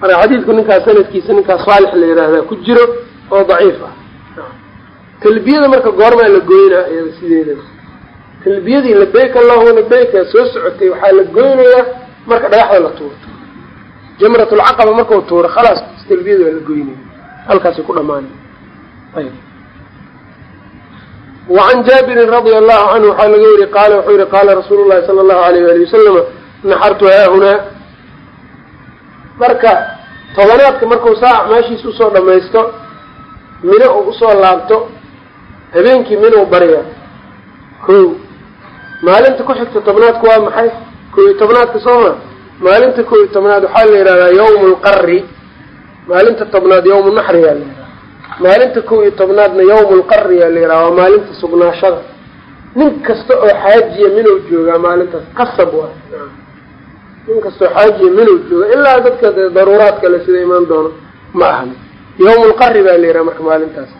marka xadiidku ninkaa sanadkiisa ninkaa saalix la yidhaahdaa ku jiro oo daciif ah. Talbiyada marka goormaa la goynaa iyada sideedaba talbiyadii labeyk allahuma labeyka soo socotay waxaa la goynayaa marka dhagaxda la tuurto jamratulcaqaba markau tuuro khalaas talbiyada waa la goynaya halkaasay ku dhamaanay ayb wacan jaabirin radia allahu canhu waxaa laga weri qaala wuxuu yihi qaala rasuulu llahi sala allahu alayh waali wasalama naxartu haahunaa marka tobanaadka markuu saac meeshiisa u soo dhamaysto mino uu u soo laabto habeenkii minuu barya ko maalinta ku xigta tobnaadku waa maxay ko iyo tobnaadka sooma maalinta ko iyo tobnaad waxaa la yidhahdaa yawmu lqari maalinta tobnaad yawmu naxriyaa la yidhahdaa maalinta ko iyo tobnaadna yawmu lqariyaa la yidhaha waa maalinta sugnaashada. Nin kasta oo xaajiya minuu joogaa maalintaas qasab waa. Nin kastoo xaajiya minuu jooga ilaa dadka daruuraad kale sida imaan doono ma ahan yawmu lqari baa la yidhaha marka maalintaas.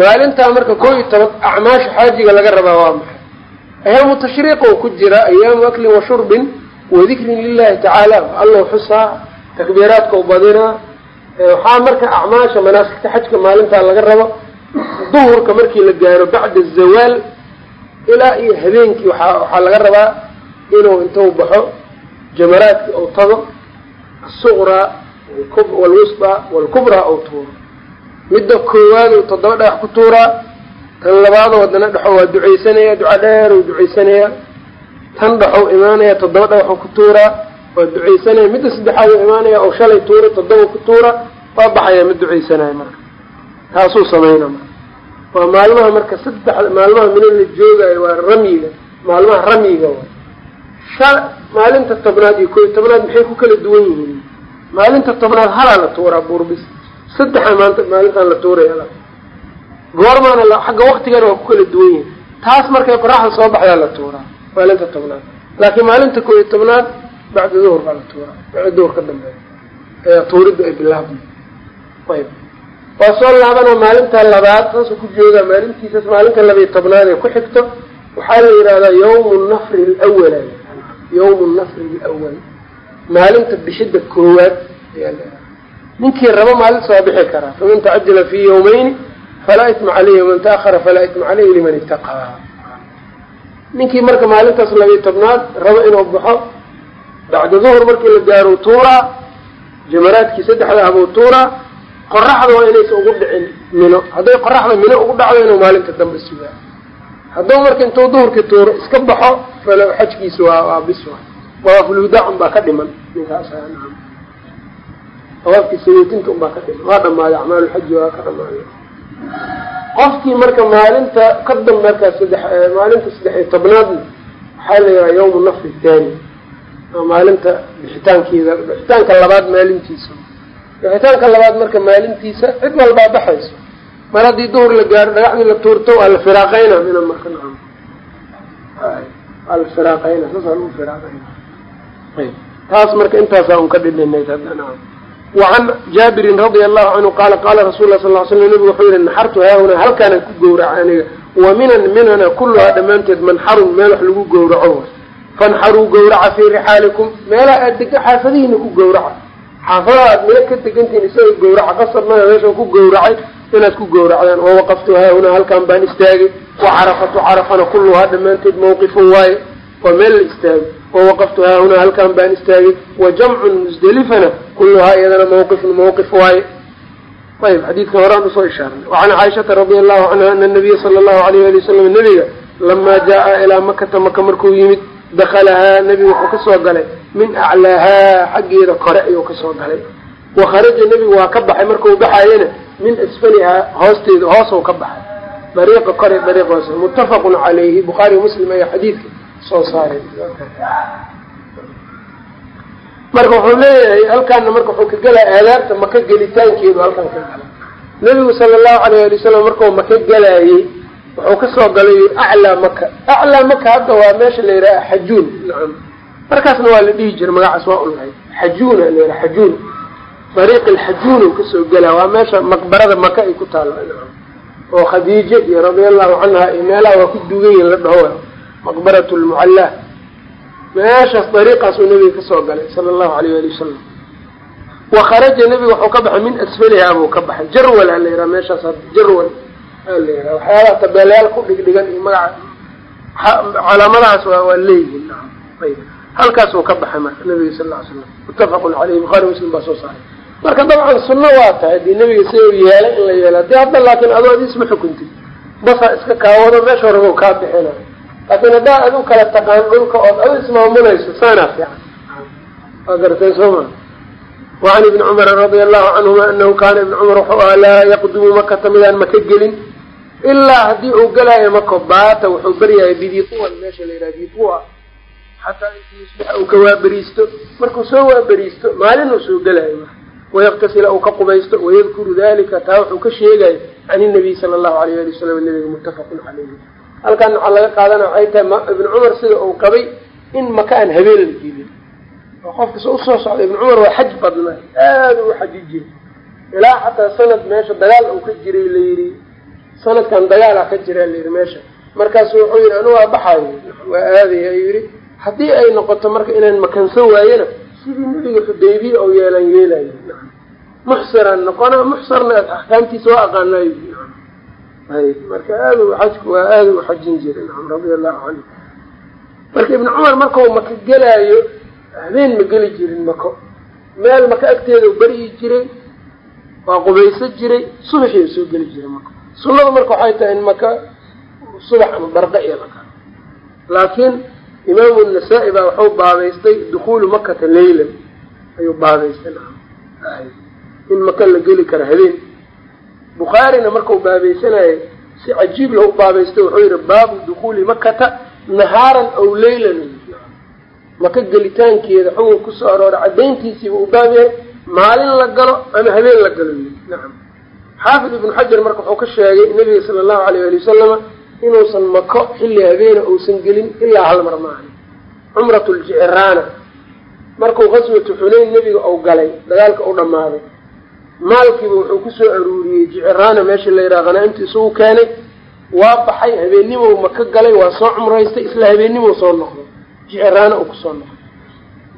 Maalintaa marka ko iyo toban acmaasha xaajiga laga rabaa waa maxay? Ayaamu tashriiq oo ku jira ayaamu aklin wa shurbin wa dikrin lilahi tacaala allow xusaa takbiiraadkau badinaa waxaa marka acmaasha manaasigta xajka maalintaa laga rabo duhurka markii la gaaro bacda zawaal ilaa iyo habeenkii waaa waxaa laga rabaa inuu intuu baxo jamaraadkii ou tago asuqraa walwusطaa walkubraa ou tuuro. Midda koowaad uu toddoba dhagax ku tuuraa tan labaadoo haddana dhexo waa ducaysanaya duca dheer uu ducaysanayaa tan dhexou imaanaya toddoba dhagaxuu ku tuuraa waa ducaysanaya midda saddexaad imaanaya oo shalay tuuray toddoba ku tuura waa baxaya ma ducaysanayo marka. Taasuu samayna marka. Waa maalmaha marka saddex maalmaha mina la joogayo waa ramyiga maalmaha ramyiga wa sha maalinta tobnaad iyo koo iyo tobnaad maxay ku kala duwan yihiin? Maalinta tobnaad halaa la tuuraa buurbis saddexa maanta maalintaan la tuuraya goormaana xagga waktigana waa ku kala duwan yihiin taas markay qoraxda soo baxdaa la tuuraa maalinta tobnaad. Laakiin maalinta koo iyo tobnaad bacda duhur baa la tuuraa bacda duhur ka dambeeya tuuridda ay bilaabma ayb waa soo laabana maalinta labaad saasuu ku joogaa maalintiisas maalinta labiyo tobnaad ee ku xigto waxaa la yidhahdaa yawmu nafri lwal yawmu nafri lwal maalinta bixidda koowaad ayaa la ninkii rabo maalinta waa bixi karaa faman tacajala fi yawmayni falaa isma caleyhi waman taahara falaa isma caleyhi liman itaqaa ninkii marka maalintaas labiyo tobnaad rabo inuu baxo bacda duhur markii la gaaro tuuraa jamaraadkii saddexda abuu tuuraa qoraxda waa inaysa ugu dhicin mino hadday qoraxda mino ugu dhacdo inuu maalinta dambe sugaa hadduu marka intuu duhurkii tuuro iska baxo falo xajkiisa waa waa bis wa dawaafulwidaac unbaa ka dhiman ninkaas dawaafkii saweetinta unbaa ka dhiman waa dhamaaday acmaalulxaji waa ka dhamaaday qofkii marka maalinta ka dambe markaa saddex maalinta saddex iyo tobnaadna waxaa la yidhaha yawmu nafri thani maalinta bixitaankeeda bixitaanka labaad maalintiisa. Bixitaanka labaad marka maalintiisa cid walbaa baxayso. Mar haddii duhur la gaaro dhagaxdii la tuurto waa la firaaqeyna mina marka naam waa la firaaqeyna saasaa lagu firaaqeyna ayb taas marka intaasaa un ka dhidhinayd hadda naam wacan jaabirin radia allahu canhu qaala qaala rasul lah sal ly slam nabigu wuxuu yihi naxartu haahunaa halkaanaan ku gowraca aniga. Wa minan minana kulluhaa dhammaanteed manxarun meel wax lagu gowraco fanxaruu gawraca fii rixaalikum meelaha aad dega xaafadihiina ku gawraca xaafadaha aad meel ka degantihin isaga gawraca qasab mada meeshan ku gawracay inaad ku gawracdaan oo waqaftu haahunaa halkaan baan istaagay wa carafatu carafana kulluhaa dhammaanteed mawqifun waaye waa meel la istaagay wa waqaftu haahunaa halkaan baan istaagay wa jamcun musdelifana kulluhaa iyadana mawqifun mawqif waaye ayb xadiidka horaan u soo ishaarnay wacan caaishata radia allahu canha ana nabiya sala allahu alayh ali wasalam nabiga lamaa jaa ilaa makata maka markuu yimid dakalahaa nebigu wuxuu ka soo galay min aclaahaa xaggeeda kore ayuu ka soo galay wa kharaja nebigu waa ka baxay markau baxaayana min asfalihaa hoosteeda hoosou ka baxay dariiqa kore dariiq hoose muttafaqun calayhi bukhaari muslim ayaa xadiidka soo saaray marka wuxuu leeyahay halkaana marka wuxuu ka gelaya aadaabta maka gelitaankeedu halkan ka gala nebigu sala allahu alayh ali wasalam markuu maka gelaayey wuxuu ka soo galay aclaa maka aclaa maka hadda waa meesha la yidhaha xajuun. Nacam. Markaasna waa la dhihi jira magacaas waa ulahay xajuuna la yidhaha xajuun. Dariiq alxajuun u ka soo gelaa waa meesha maqbarada maka ay ku taalla oo khadiije iyo radia allahu canha iyo meelaha waa ku duugan yihiin la dhaho maqbarat lmucallaa meeshaas dariiqaasuu nebiga ka soo galay sala allahu alayh ali wasalam wa kharaja nebiga wuxuu ka baxay min asfalihaa buu ka baxay. Jarwal aa la yidhaha meeshaas jarwal aa la yidhaha waxyaalaha tabeelayaal ku dhigdhigan iyo magaca calaamadahaas waa waa leeyihiin ayb halkaasuu ka baxay marka nabiga sal ly slam muttafaqun caleyhi bukhari muslim baa soo saaray. Marka dabcan sunno waa tahay haddii nabiga sida u yeelay in la yeelo haddii hadda laakin adoo adi isma xukuntid basaa iska kaawado meesha horaba kaa bixina laakin haddaa adu kala taqaan dhulka ood adu ismaamulayso saanaa fiican. Waa garatay soo ma? Wacan ibni cumara radia allahu canhuma anahu kaana ibni cumar wuxuu ahaa laa yaqdumu makata midaan maka gelin ilaa haddii uu galaayo mako baata wuxuu beryahay bidiuwan meesha la yidhaha ditua xataa intii yusbixa uu ka waaberiisto markuu soo waaberiisto maalin uu soo gelaayo wayaqtasila uu ka qubaysto wayadkuru dalika taa wuxuu ka sheegayo can inabiy sala allahu alayh ali wasalam nabiga muttafaqun caleyhi halkan waxaa laga qaadana waxay tahay ibnu cumar sida uu qabay in maka aan habeen la gelin oo qofkas u soo socda ibnu cumar waa xaj badnay aada u xaji jiray ilaa xataa sanad meesha dagaal uu ka jiray la yidhi sanadkan dagaala ka jira la yidhi meesha. Markaasu wuxuu yidhi anu waa baxaayo waa aadaya ayuu yidhi. Haddii ay noqoto marka inaan makansan waayena sidii nebiga xudaybiya oo yeelaan yeelayo. Muxsiraan noqona muxsarna axkaamtiisa waa aqaanayo ay marka aada u xajku waa aada u xajin jiray. Radia allahu canhu. Marka ibnu cumar markau maka gelaayo habeen ma geli jirin mako. Meel maka agteeda beryi jiray waa qubayso jiray subaxii soo geli jiray mako sunnadu marka waxay tahay in maka subax ama barqa iyo maka laakiin imaamu nasaa-i baa waxuu baabaystay dukuulu makata leylan ayuu baabaystay in maka la geli karo habeen. Bukhaarina markau baabaysanayo si cajiib lahu baabaystay wuxuu yihi baabu dukuuli makata nahaaran aw leylan maka gelitaankeeda xukun ku soo arooray caddayntiisiiba uu baab maalin la galo ama habeen la galo nacam xaafid ibnu xajar marka wuxuu ka sheegay nabiga sala allahu alayh ali wasalama inuusan mako xilli habeena uusan gelin ilaa hal mar maahan. Cumratu ljicraana markuu qaswatu xunayn nebiga uu galay dagaalka u dhammaaday. Maalkiiba wuxuu ku soo aruuriyey jicraana meesha la yidhaha hanaa-imta isugu keenay. Waa baxay habeennimow maka galay waa soo cumraystay isla habeennimow soo noqday. Jicraana uu ku soo noqday.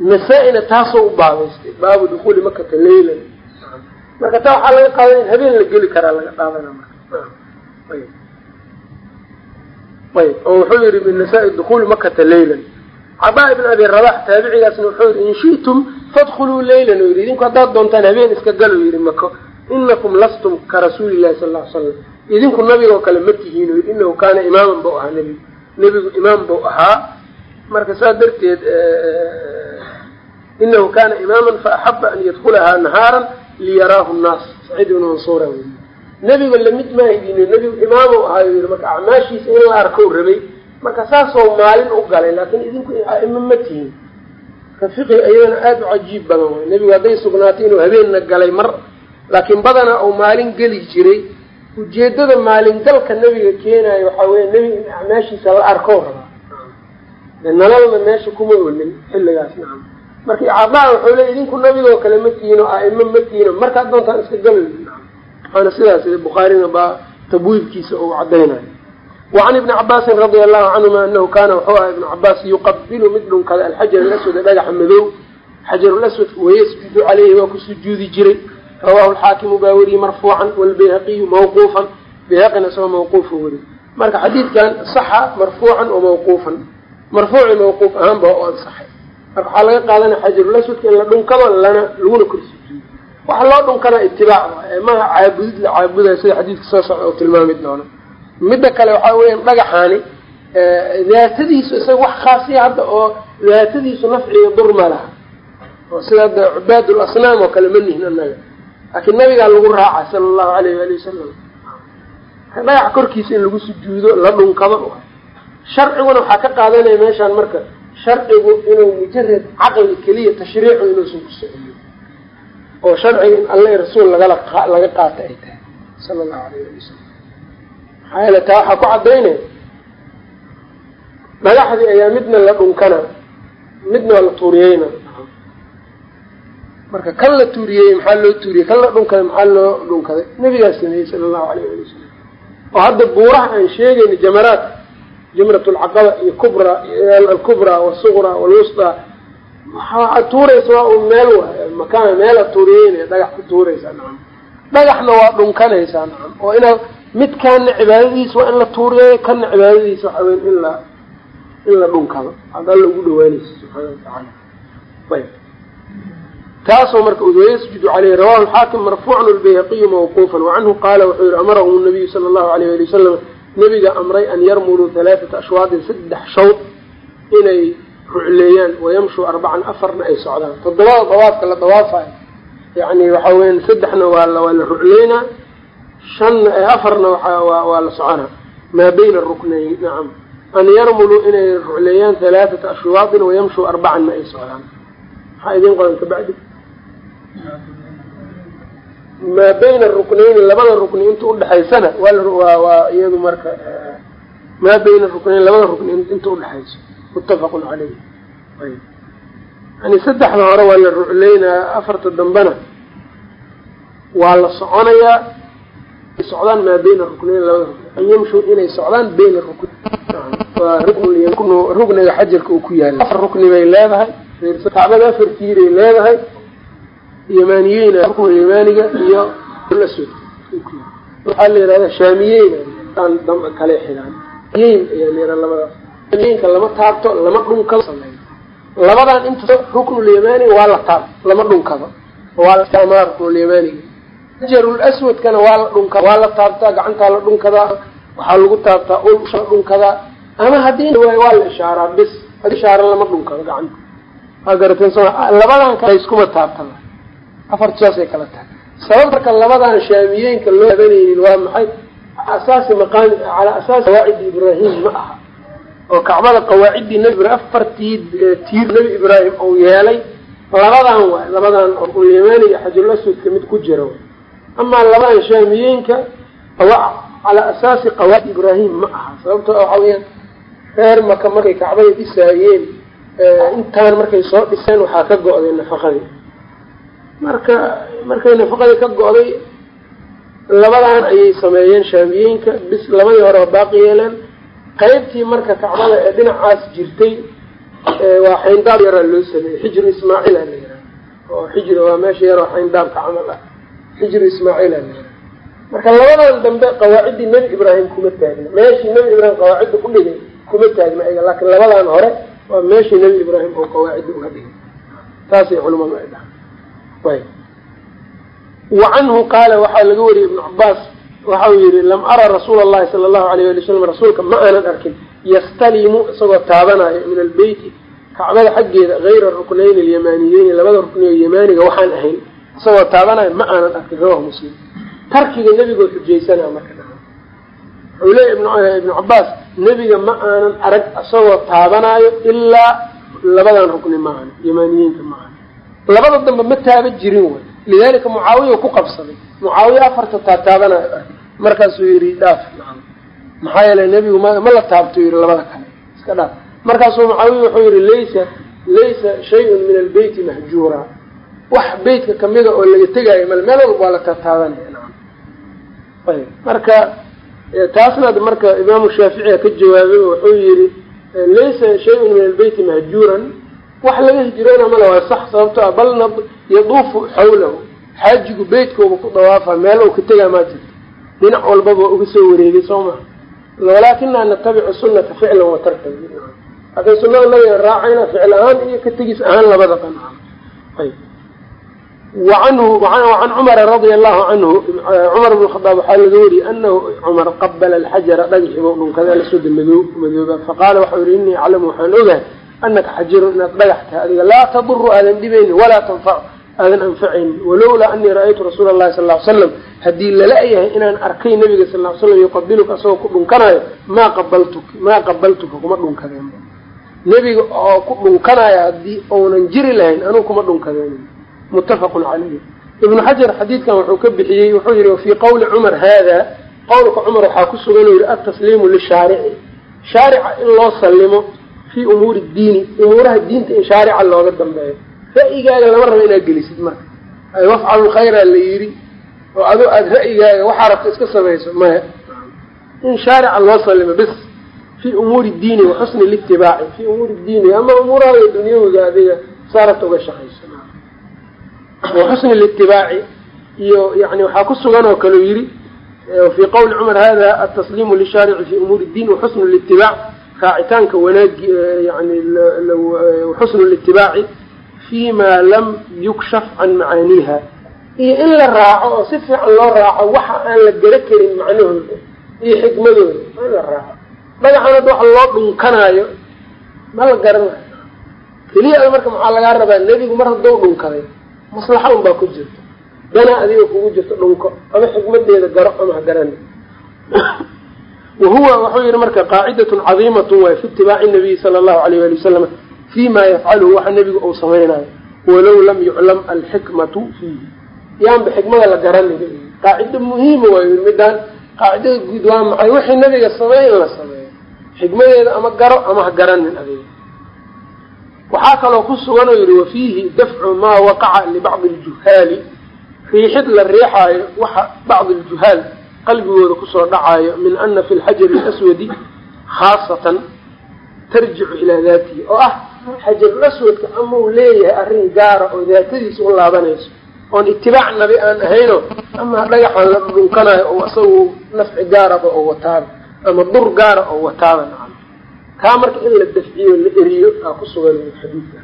Nasaa-ina taasoo u baabaystay baabu dukuuli makata leylan marka taa waxaa laga qaaday in habeen la geli karaa laga qaadana marka. Ayb. Oo wuxuu yihi binasaa-i dukuuli makata leylan cadaa ibn abi rabax taabicigaasna wuxuu yihi in shi'tum fadkuluu leylan yidhi idinku haddaad doontaan habeen iska galo yidhi mako inakum lastum ka rasuuli llahi sala alla ly slam idinku nabigoo kale ma tihiin yidhi inahu kaana imaaman bau ahaa nebigu nebigu imaam bau ahaa. Marka saas darteed inahu kana imaaman faaxaba an yadkulahaa nahaaran liyaraahu nnaas saciid ibnu mansuura wey nebiga la mid maahidin nebigu imaamu ahaayo yii marka acmaashiisa in la arkow rabay marka saasoo maalin u galay laakiin idinku aimo ma tihin. Marka fiqi ayadana aada u cajiib badan way nebigu hadday sugnaatay inuu habeenna galay mar laakiin badanaa uu maalin geli jiray. Ujeedada maalingalka nebiga keenayo waxaa weya nebiga in acmaashiisa la arkow rabaa. Nalalna meesha kuma olin xilligaas nacam marka cadaa wuxuu le idinku nabigoo kale ma tihiin oo aimo ma tihiin markaad doontaan iska galo waxaana sidaas bukhaarina baa tabwiibkiisa uu cadaynayo wacan ibni cabaasin radia allahu canhuma anahu kaana wuxuu aha ibnu cabaas yuqabilu mid dhunkada alxajar alaswada dhagaxa madow. Xajarulaswad wayasjudu caleyhi waa ku sujuudi jiray. Rawahu lxaakimu baa weriyey marfuucan walbayhaqiyu mawquufan. Bayhaqina isagoo mawquufa weriy marka xadiidkan saxa marfuucan wa mawquufan. Marfuuci mawquuf ahaan ba u ansaxay marka waxaa laga qaadanaya xajarulaswadka in la dhunkado lana laguna kor sujuudo waxa loo dhunkanaa itibaac waay maha caabudid la caabudayo sida xadiidka soo socda oo tilmaami doono. Midda kale waxaa weeyaan dhagaxaani daatadiisu isaga wax khaasiya hadda oo daatadiisu nafciyo dur ma laha. Oo sida hadda cubaadul asnaam oo kale ma nihin annaga. Laakiin nabigaa lagu raaca sala allahu alayh waali wasalam dhagax korkiisa in lagu sujuudo la dhunkado sharciguna waxaa ka qaadanaya meeshaan marka sharcigu inuu mujarad caqli keliya tashriicu inuusan ku socyo oo sharciga in alla rasuul lagala laga qaata ay tahay sala allahu alayh ali wasalam maxaa yeele taa waxaa ku cadaynaya dhagaxdii ayaa midna la dhunkana midna waa la tuuriyeyna. Marka kan la tuuriyey maxaa loo tuuriyey? Kan la dhunkaday maxaa loo dhunkaday? Nabigaa sameeyey sala allahu alayh ali wasalam oo hadda buuraha aan sheegayna jamaraadka jamrat lcaqaba iyo kubra alkubra wasuqra walwusطa waxaad tuuraysa waa un meel waay makaan meelaad tuuriyeynaya dhagax ku tuuraysaa nacam. Dhagaxna waa dhunkanaysaa nacam. Oo inaad midkaana cibaadadiisa waa in la tuuriyeeyo kana cibaadadiisa waxa weya in la in la dhunkado. Ad alla ugu dhawaanaysa subxaana watacaala ayb. Taasoo marka udwayasjudu caleyh rawahu alxaakim marfuucan albayhaqiyu mawquufan wacanhu qaala wuxuu yihi amarahum nabiyu sala allahu alayh ali wasalam nabiga amray an yarmuluu halaaata ashwaadin saddex shawd inay rucleeyaan wayamshuu arbacan afarna ay socdaan. Toddobada dawaafka la dawaafayo yani waxa weyan saddexna waa waa la rucleynaa shanna afarna waa la soconaa maa bayna ruknayn nacam an yarmuluu inay rucleeyaan halaaata ashwaadin wayamshuu arbacanna ay socdaan. Maxaa idiin qodan kabacdi maa bayna ruknayni labada rukni inta udhexaysana waa iyadu marka maa bayna ruknayn labada rukni inta udhexayso muttafaqun caleyh yani saddexda hore waa la rucleynaa afarta dambena waa la soconayaa socdaan maa bayna ruknayn labada rukni. An yamshuu inay socdaan bayna rukn waa rukniga xajarka uu ku yaalla afar rukni bay leedahay. Kacbada afar tiiray leedahay yamaaniyeyn rukn yamaaniga iyo aswad waxaa la yihahda shaamiyeyn aan kale xidhaan yeyn ayaa la yihahda labadaas. Yeynka lama taabto lama dhunkado sameeyo. Labadan inta ruknulyamaaniga waa la taab lama dhunkado. Waa la aswadkana waa la dhunkada waa la taabtaa gacantaa la dhunkadaa waxaa lagu taabtaa ul la dhunkadaa. Ama haddii waa la ishaaraa bis ishaara lama dhunkado gacanta waa garateen soo labadan kale iskuma afartu saasay kala tahay. Sabab marka labadan shaamiyeenka loo habanaynin waa maxay? Asaasi maqaami calaa asaasi qawaacidi ibraahim ma aha. Oo kacbada qawaaciddii ibrahim afartii tiir nebi ibraahim uu yeelay labadan waay labadan ulyamaani iyo xajarul aswadka mid ku jira amaa labadan shaamiyeenka calaa asaasi qawaacid ibraahim ma aha. Sababto waxa weyaan reer maka markay kacbada dhisaayeen intaan markay soo dhiseen waxaa ka go-day nafaqadii marka markay nafaqadii ka go-day labadan ayay sameeyeen shaamiyeenka bis labadii hore baaqi yeeleen. Qaybtii marka kacbada ee dhinacaas jirtay waa xayndaab yaraa loo sameeyey xijru ismaaciil a la yihah oo xijri waa meesha yaroo xayndaabka camal ah. Xijru ismaaciil a la yihah marka labadan dambe qawaaciddii nebi ibraahim kuma taagna. Meeshii nebi ibraahim qawaacidda ku dhigay kuma taagna iga laakiin labadan hore waa meeshii nebi ibraahim oo qawaacidda uga dhigay. Saasay culamadu ay dhaha wa canhu qaala waxaa laga wariyey ibnu cabaas waxa uu yihi lam ara rasuula allahi sala allahu alayh ali wasalam rasuulka ma aanan arkin. Yastalimu isagoo taabanayo min albeyti kacbada xaggeeda hayra ruknayn alyamaaniyeyni labada rukniyo yamaaniga waxaan ahayn. Isagoo taabanayo ma aanan arkin. Rawahu muslim. Tarkiga nebigoo xujaysanaa marka wuxuu leeya ibnu cabaas nebiga ma aanan arag isagoo taabanaayo ilaa labadan rukni maahan yamaaniyiinta maahan labada dambe ma taaba jirin way. Lidalika mucaawiya ku qabsaday. Mucaawiya afarta taataabanayo arkay markaasuu yihi dhaaf maxaa yeelay nebigu ma la taabto yihi labada kale. Iska dhaaf. Markaasuu mucaawiya wuxuu yihi laysa laysa shayun min albeyti mahjuura. Wax beytka kamida oo laga tegaayo mal meel walba waa la taataabanaya ayb. Marka taasna marka imaamu shaaficiya ka jawaabay wuxuu yihi laysa shayun min albeyti mahjuuran wax laga hijroona male waa sax sababto ah bal yaduufu xawlahu xaajigu beytkooba ku dawaafa meel ou ka tegaa maa jirto. Dhinac walbaba uga soo wareegay soo maha walaakinaa natabicu sunata ficlan wa tarkan hadday sunada nabiga raacayna ficil ahaan iyo ka tegis ahaan labada qan. Ayb waanhu cumara radia allahu canhu cumar bn khadaab waxaa laga wariyey anahu cumar qabala alxajara dhagaxiiba dhunkada lasooda madoo madooba. Faqaala waxau yihi inii aclamu waxaan ogahay anaka xajirun inaad dhagax adiga laa taduru aadan dhibayni walaa tanfacu aadan anfacayni walowlaa anii ra'aytu rasuula llahi sal ly slam haddii lala yahay inaan arkay nabiga sal l slam yuqabiluka asagoo ku dhunkanayo maa qabaltuk maa qabaltuka kuma dhunkadeen nebiga oo ku dhunkanaya haddii uunan jiri lahayn anugu kuma dhunkadeen muttafaqun calayhi ibnu xajar xadiidkan wuxuu ka bixiyey wuxuu yihi wafii qawli cumar haada qowlka cumar waxaa ku sugan u yihi altasliimu lishaarici shaarica in loo sallimo fii umuuri diini umuuraha diinta in shaarica looga dambeeyo. Ra'yigaaga lama rabo inaad gelisid marka. Wafcalu khayra la yidhi oo ado aada ra'yigaaga waxaa rabta iska samayso maya in shaarica loo sallimo bis fii umuuri diini wa xusni litibaaci fii umuuri diini ama umuuraha dunyawiga adiga saarabta uga shaqayso wa xusni litibaaci iyo yani waxaa ku sugan oo kale yidhi fii qowli cumar hada atasliimu lishaarici fi umuuri diin waxusnu litibaac raacitaanka wanaagi yani xusnu litibaaci fi ma lam yukshaf can macaaniiha iyo in la raaco oo si fiican loo raaco waxa aan la gara karin macnahooda iyo xikmadooda in la raaco. Dhagaxan hadda waxa loo dhunkanaayo ma la garanayo keliya marka maxaa lagaa rabaa nebigu mar hadduu dhunkaday maslaxa un baa ku jirta. Dana adiga kugu jirto dhunko ama xikmadeeda garo ama ha garani wa huwa wuxuu yihi marka qaacidatun cadiimatun waay fi itibaaci nabiyi sala allahu alayh ali wasalama fi ma yafcaluhu waxa nebigu uu samaynayo walow lam yuclam alxikmatu fiihi yaanba xikmada la garani qaacido muhiima waa yii midaan qaacidada guud waa maxay wixii nabiga sameey in la sameeyo xikmadeeda ama garo ama ha garanin adiga waxaa kaloo ku sugan oo yihi wafiihi dafcu maa waqaca libacdi aljuhaali riixid la riixaayo waxa bacdi aljuhaal qalbigooda ku soo dhacaayo min ana fi lxajari alaswadi khaasatan tarjicu ilaa daatihi oo ah xajarulaswadka ama uu leeyahay arrin gaara oo daatadiisa u laabanayso oon itibaac nabi aan ahayno ama dhagaxan la dhunkanayo oo isagu nafci gaaraba oo wataaba ama dur gaara oo wataaba taa marka in la dafciyo la eriyo aa ku sugan xadiidka.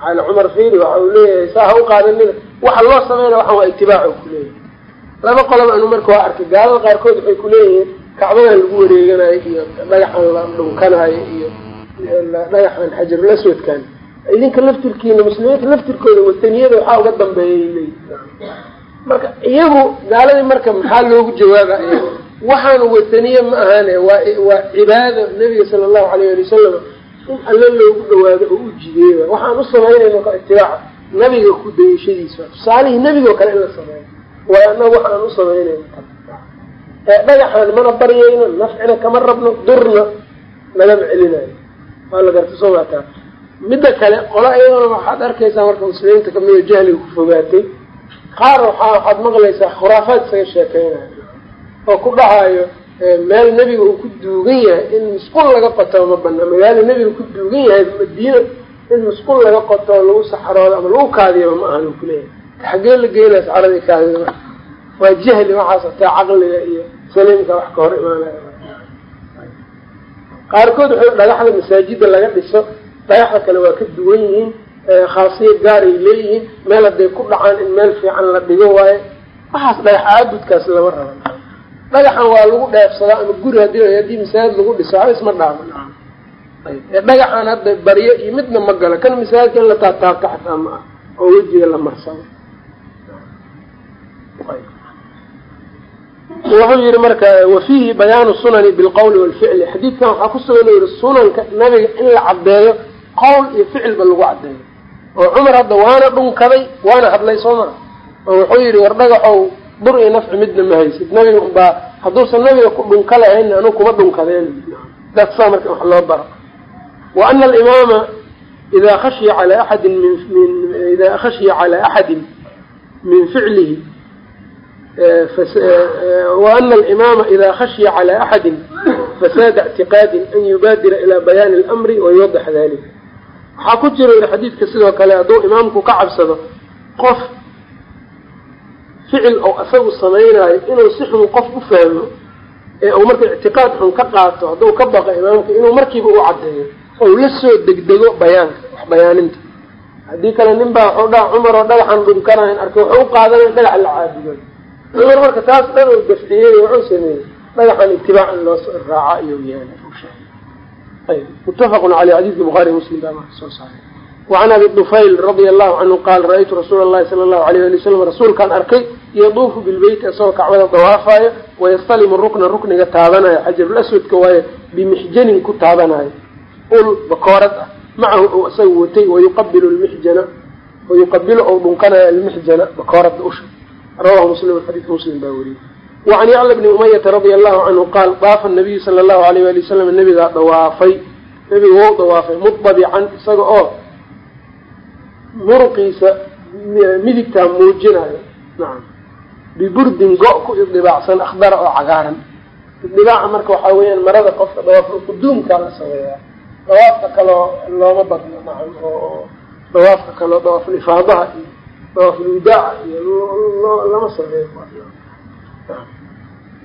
Maxaale cumar fiiri waxa uu leeyahay saa ha u qaadanina waxa loo sameynaya waxan waa itibaaco kuleeyahay laba qoloba anu marka waa arkay. Gaalada qaarkood waxay kuleeyihiin kacbadan lagu wareeganayo iyo dhagaxan la dhunkanaayo iyo dhagaxan xajarul aswadkan idinka laftirkiina muslimiinta laftirkooda wataniyada waxaa uga dambeeyay marka iyagu gaaladii marka maxaa loogu jawaaba waxaanu wataniye ma ahaane waa waa cibaada nabiga sala allahu alayh ali wasalam in alle loogu dhawaado oo u jideeya waxaan u samaynayno ka itibaaca nabiga ku dayashadiisa. Tusaalihii nebigoo kale in la sameeyo waa anaga waxaan u samaynayno dhagaxaan mana baryayno nafcina kama rabno durna nagama celinayo. Waa la garta soo maataa midda kale qola iyadana waxaad arkaysaa marka muslimiinta kamida jahliga ku fogaatay qaar waxaa waxaad maqlaysaa khuraafaad isaga sheekeynayo oo ku dhahayo meel nebiga uu ku duugan yahay in musqul laga qoto ma banaa magaalo nebiga ku duugan yahay madiina in musqul laga qoto oo lagu saxaroodo ama lagu kaadiyaba ma ahan kuleeyahay xaggee la geynaya saxaradii kaadida waa jahli waxaas ataa caqliga iyo saliimka wax ka hor imaanaya. Qaarkood waxay dhagaxda masaajida laga dhiso dhagaxda kale waa ka duwan yihiin khaasiya gaaray leeyihiin meel hadday ku dhacaan in meel fiican la dhigo waayo waxaas dhagax caabudkaas lama raba dhagaxan waa lagu dheefsadaa ama guri haddii haddii masaajid lagu dhiso haba isma dhaamo ee dhagaxan hadda baryo iyo midna ma galo kan masaajidka in la taataabto xataa oo wejiga la marsado wuxuu yihi marka wafiihi bayaanu sunani bilqowli walficli. Xadiidkan waxaa ku sugan u yihi sunanka nabiga in la caddeeyo qowl iyo ficilba lagu caddeeyo. Oo cumar hadda waana dhunkaday waana hadlay soo maa oo wuxuu yihi war dhagaxow dur iyo nafci midna ma haysid. Nabiga baa hadduusan nabiga ku dhunka lahayn anu kuma dhunkadeen. Dadsaa marka wax loo baro. Wa ana alimaama idaa khashiya calaa axadin min idaa khashiya calaa axadin min ficlihi وأن الإمام إذا خشي على أحد فساد اعتقاad أn يباdira إلى بيان الأمر ويوضح ذلك waxaa ku jira xadiidka sidoo kale hadduu imaamku ka cabsado qof ficil oo isagu samaynayo inuu si xun qof u fahmo ee uu marka اctiqاad xun ka qaato hadduu ka baqo imaamka inuu markiiba u cadeeyo ou la soo degdego bayaanka wax bayaaninta haddii kale nin baa waxuu dhaha cumar oo dhagaxan dhunkanayn arkay wuxuu u qaadanaya dhagax la caabudo cumar marka taas dhan uu dafciyey wuxuu sameeyey dhagaxan itibaac in loo raaca iyo ayb mutafaqun caleyh xadiidka buhaari muslim baa marka soo saaray. Wacan abi dufayl radia allahu canhu qaal ra'aytu rasuula allahi sala allahu alayh ali wasalam rasuulkaan arkay yaduufu bilbeyti isagoo kacbada dawaafayo wayastalimu rukna rukniga taabanayo xajarul aswadka waayo bimixjanin ku taabanayo ul bakoorad ah. Macahu isaga watay wayuqabilu lmixjana wayuqabilu ou dhunkanayo almixjana bakooradda usha rawahu muslim xadiidka muslim baa weriyey wacan yacla bni umayata radia allahu canhu qaal daafa nabiyu sala allahu alayh ali wasalam nabigaa dawaafay nabiga wou dawaafay mudabican isaga oo muruqiisa midigtaa muujinayo nacam biburdin go- ku iddibaacsan akhdara oo cagaaran idibaaca marka waxaa weeyaan marada qofka dawaaful quduumkaa la sameeyaa dawaafka kaloo looma badno nacam oo dawaafka kaleo dawaafulifaadaha iyo dawaafulwidaaca iyo lama sameeyo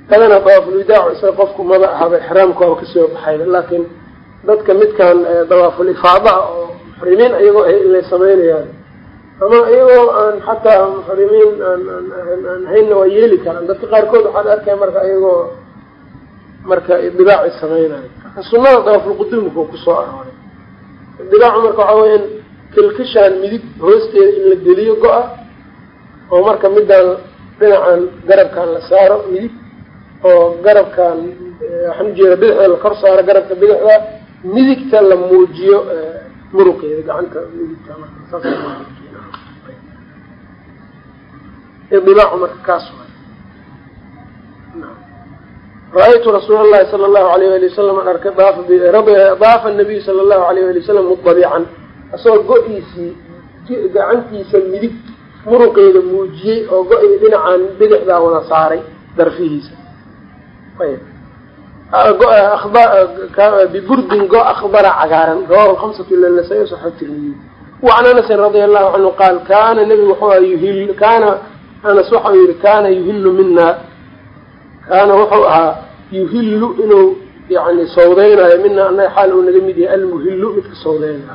kadana dawaafulwidaacu isaga qofku maba ahaba ixraamka waaba ka soo baxayba laakiin dadka midkan dawaafulifaadaha oo muxrimiin iyagoo inay samaynayaan ama iyagoo aan xataa muxrimiin aan haynna waa yeeli karaan. Dadka qaarkood waxaad arkaya marka iyagoo marka idibaaci samaynayo sunada dawaafulquduumka ku soo arooray. Idibaacu marka waxaa weya in kilkishaan midig hoosteeda in la geliyo go-a oo marka midaan dhinacan garabkan la saaro midig oo garabkan waxaan ujeeda bidixda la kor saaro garabka bidixda midigta la muujiyo muruqeeda gacanta midigta marka kaas ra'aytu rasuul allahi sala allahu alayh ali wasalam an arkay daafa nabiyu sala allahu alayh ali wasalam mudabican asagoo go-iisii gacantiisa midig muruqeeda muujiyey oo go-i dhinacan bidixdaa wada saaray darfihiisa. Biburdin go akbara cagaaran. Rawahu lhamsatu ila nasa-i saxa tirmidiy wacan anasin radia allahu canhu qaal kaana nebigu wuxuu yuhil kaana anas waxau yihi kaana yuhillu mina kaana wuxuu ahaa yuhillu inuu yani sawdaynayo mina anaga xaal uu naga mid yahay almuhillu midka sawdaynayo